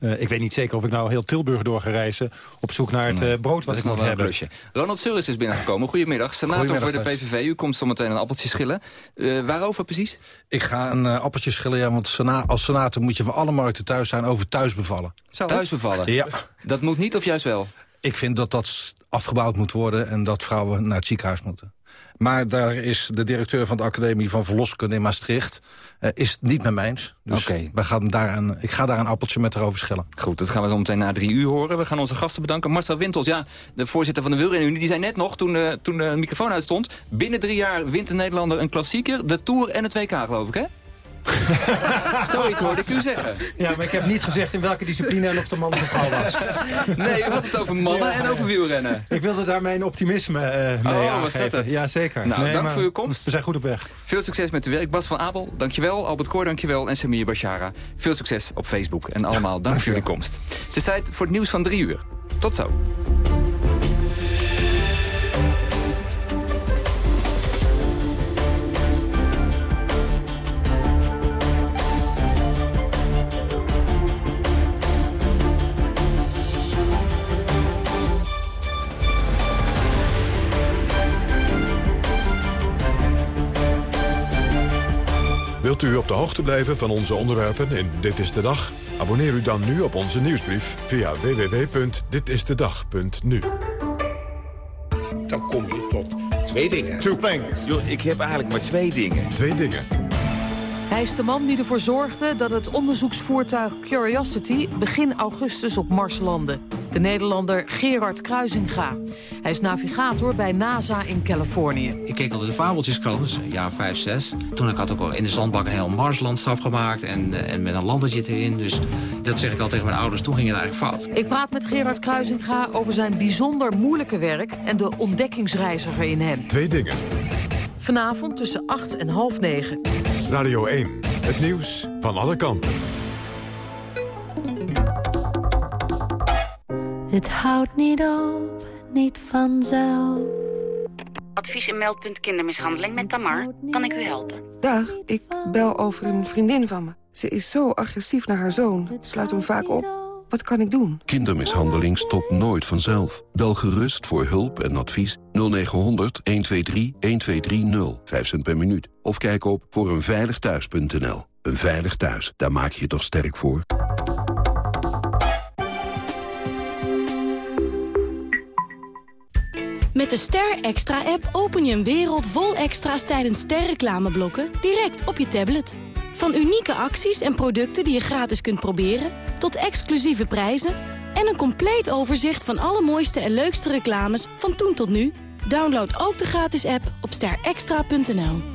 Uh, ik weet niet zeker of ik nou heel Tilburg door ga reizen... op zoek naar het uh, brood wat ik moet hebben. Plusje. Ronald Suris is binnengekomen. Goedemiddag. Senator voor de PVV. U komt zometeen een appeltje schillen. Uh, waarover precies? Ik ga een appeltje schillen, ja, want sena als senator moet je van alle markten thuis zijn... over thuisbevallen. Zo, thuisbevallen? Ja. Dat moet niet of juist wel? Ik vind dat dat afgebouwd moet worden... en dat vrouwen naar het ziekenhuis moeten. Maar daar is de directeur van de Academie van Verloskunde in Maastricht... Uh, is het niet met mij eens. Dus okay. we gaan daar een, ik ga daar een appeltje met haar over schillen. Goed, dat gaan we zo meteen na drie uur horen. We gaan onze gasten bedanken. Marcel Wintels, ja, de voorzitter van de Wielrenunie... die zei net nog, toen, uh, toen de microfoon uitstond... binnen drie jaar wint de Nederlander een klassieker... de Tour en het WK, geloof ik, hè? Zoiets hoorde ik u zeggen. Ja, maar ik heb niet gezegd in welke discipline en of de man of de vrouw was. Nee, u had het over mannen ja. en over wielrennen. Ik wilde daar mijn optimisme uh, mee oh, was dat het? Ja, zeker. Nou, nee, dank voor uw komst. We zijn goed op weg. Veel succes met uw werk. Bas van Abel, dankjewel. Albert Koor, dankjewel. En Samir Bashara. Veel succes op Facebook. En allemaal ja, dank voor jullie komst. Het is tijd voor het nieuws van drie uur. Tot zo. Wilt u op de hoogte blijven van onze onderwerpen in Dit is de Dag? Abonneer u dan nu op onze nieuwsbrief via www.ditistedag.nu. Dan kom je tot twee dingen. Two things. Yo, ik heb eigenlijk maar twee dingen. Twee dingen. Hij is de man die ervoor zorgde dat het onderzoeksvoertuig Curiosity begin augustus op Mars landde. De Nederlander Gerard Kruisinga. Hij is navigator bij NASA in Californië. Ik keek al de fabeltjeskrant, dus een jaar 5, 6. Toen ik had ook al in de zandbak een heel Marslandschap gemaakt en, en met een landertje erin. Dus dat zeg ik al tegen mijn ouders, toen ging het eigenlijk fout. Ik praat met Gerard Kruisinga over zijn bijzonder moeilijke werk en de ontdekkingsreiziger in hem. Twee dingen. Vanavond tussen 8 en half 9. Radio 1, het nieuws van alle kanten. Het houdt niet op, niet vanzelf. Advies en meldpunt kindermishandeling met Tamar. Kan ik u helpen? Dag, ik bel over een vriendin van me. Ze is zo agressief naar haar zoon. Sluit hem vaak op. Wat kan ik doen? Kindermishandeling stopt nooit vanzelf. Bel gerust voor hulp en advies 0900 123 1230. 5 cent per minuut. Of kijk op voor eenveiligthuis.nl. Een veilig thuis, daar maak je je toch sterk voor? Met de Ster Extra-app open je een wereld vol extra's tijdens sterreclameblokken direct op je tablet. Van unieke acties en producten die je gratis kunt proberen, tot exclusieve prijzen en een compleet overzicht van alle mooiste en leukste reclames van toen tot nu. Download ook de gratis app op sterextra.nl.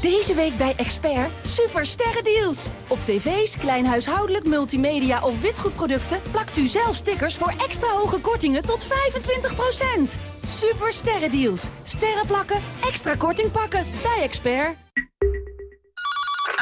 Deze week bij Expert super sterrendeals. Op tv's, kleinhuishoudelijk, multimedia of witgoedproducten plakt u zelf stickers voor extra hoge kortingen tot 25%. Super sterrendeals. Sterren plakken, extra korting pakken bij Expert.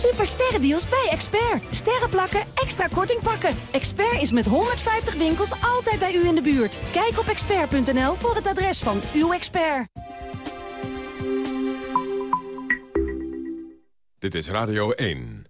Super sterrendeals bij Expert. Sterren plakken, extra korting pakken. Expert is met 150 winkels altijd bij u in de buurt. Kijk op expert.nl voor het adres van uw expert. Dit is Radio 1.